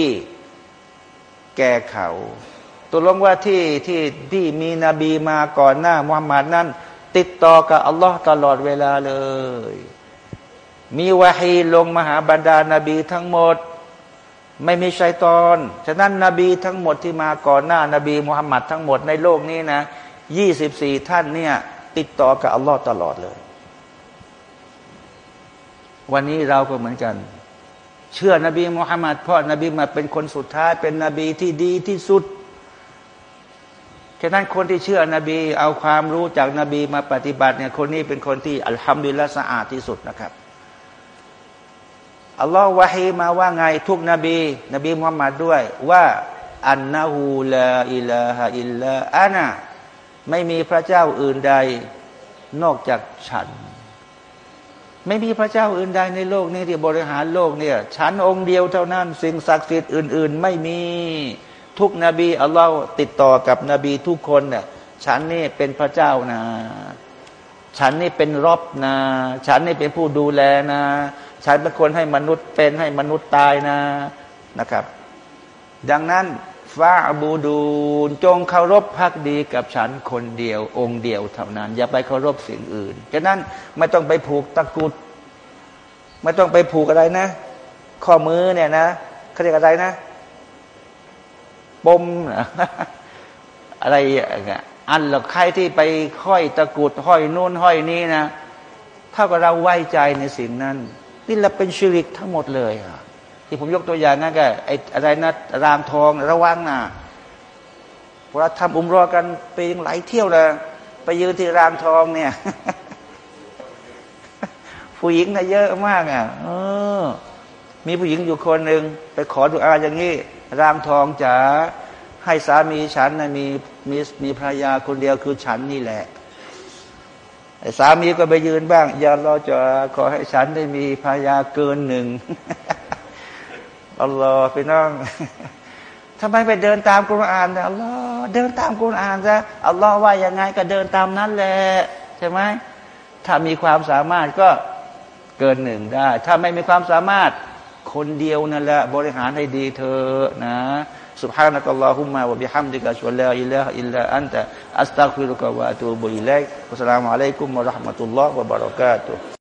แก่เขาตัวลงว่าที่ที่ที่มีนบีมาก่อนหน้ามุฮัมมัดนั้น ติดต่อกับอัลลอฮ์ตลอดเวลาเลย มีวาฮีลงมาหาบรรดานาบีทั้งหมด ไม่มีชัยตอน ฉะนั้นนบีทั้งหมดที่มาก่อนหน้านาบีมุฮัมมัดทั้งหมดในโลกนี้นะยี่สิบสี่ท่านเนี่ยติดต่อกับอัลลอฮ์ตลอดเลย วันนี้เราก็เหมือนกัน เชื่อนบีมุฮัมมัดเพราะนบีมาเป็นคนสุดท้าย เป็นนบีที่ดีที่สุดฉะนั้นคนที่เชื่อนบี เอาความรู้จากนบีมาปฏิบัติเนี่ยคนนี้เป็นคนที่อัลฮัมดุลิลละสะอาดที่สุดนะครับอัลลอฮ์วะฮีมาว่าไงทุกนบี นบีมุฮัมมัดด้วย ว่าอันนาหูลาอิลาฮะอิลลาอานะไม่มีพระเจ้าอื่นใด นอกจากฉัน ไม่มีพระเจ้าอื่นใดในโลกนี้ที่บริหารโลกเนี่ย ฉันองค์เดียวเท่านั้น สิ่งศักดิ์สิทธิ์อื่น ๆ ไม่มีทุกนบีอัลลอฮ์ติดต่อกับนบีทุกคนเนี่ยฉันนี่เป็นพระเจ้านะ ฉันนี่เป็นรอบนะ ฉันนี่เป็นผู้ดูแลนะ ฉันเป็นคนให้มนุษย์เป็นให้มนุษย์ตายนะนะครับ ดังนั้น ฟาบูดูจงเคารพพักดีกับฉันคนเดียว องค์เดียวเท่านั้น อย่าไปเคารพสิ่งอื่นฉะนั้นไม่ต้องไปผูกตะกุดไม่ต้องไปผูกอะไรนะ ข้อมือเนี่ยนะเขาเรียกอะไรนะปมอะไรอันหรอกใครที่ไปห้อยตะกุดห้อยนู่นห้อยนี้นะถ้ากับเราไว้ใจในสิ่งนั้น นี่เราเป็นชีริกทั้งหมดเลย ที่ผมยกตัวอย่างนั่นก็ไอ้อะไรนะรามทองระวังนะเวลาทำอุมรอกันไปยังไหลเที่ยวเลยไปยืนที่รามทองเนี่ย ผู้หญิงนะเยอะมากอะเออ มีผู้หญิงอยู่คนหนึ่งไปขอดูอาอย่างนี้ รามทองจ๋าให้สามีฉันนะมีมีมีภรรยาคนเดียวคือฉันนี่แหละสามีก็ไปยืนบ้างอย่ารอจะขอให้ฉันได้มีภรรยาเกินหนึ่ง อัลลอฮ์พี่น้องทำไมไปเดินตามกุรอานนะอัลลอฮ์เดินตามกุรอานซะอัลลอฮ์ว่ายังไงก็เดินตามนั้นแหละใช่ไหมถ้ามีความสามารถก็เกินหนึ่งได้ ถ้าไม่มีความสามารถคนเดียวนั่นแหละบริหารให้ดีเถอนะสุบฮานะกัลลอฮุมะวะบิฮัมดิกะชวลลาอิลาอิลลาอันตะอัสตักฟิรุกะวะตูบุอิลัยอัสสลามุอะลัยกุมวะราะห์มะตุลลอฮ์วะบะรากาตุ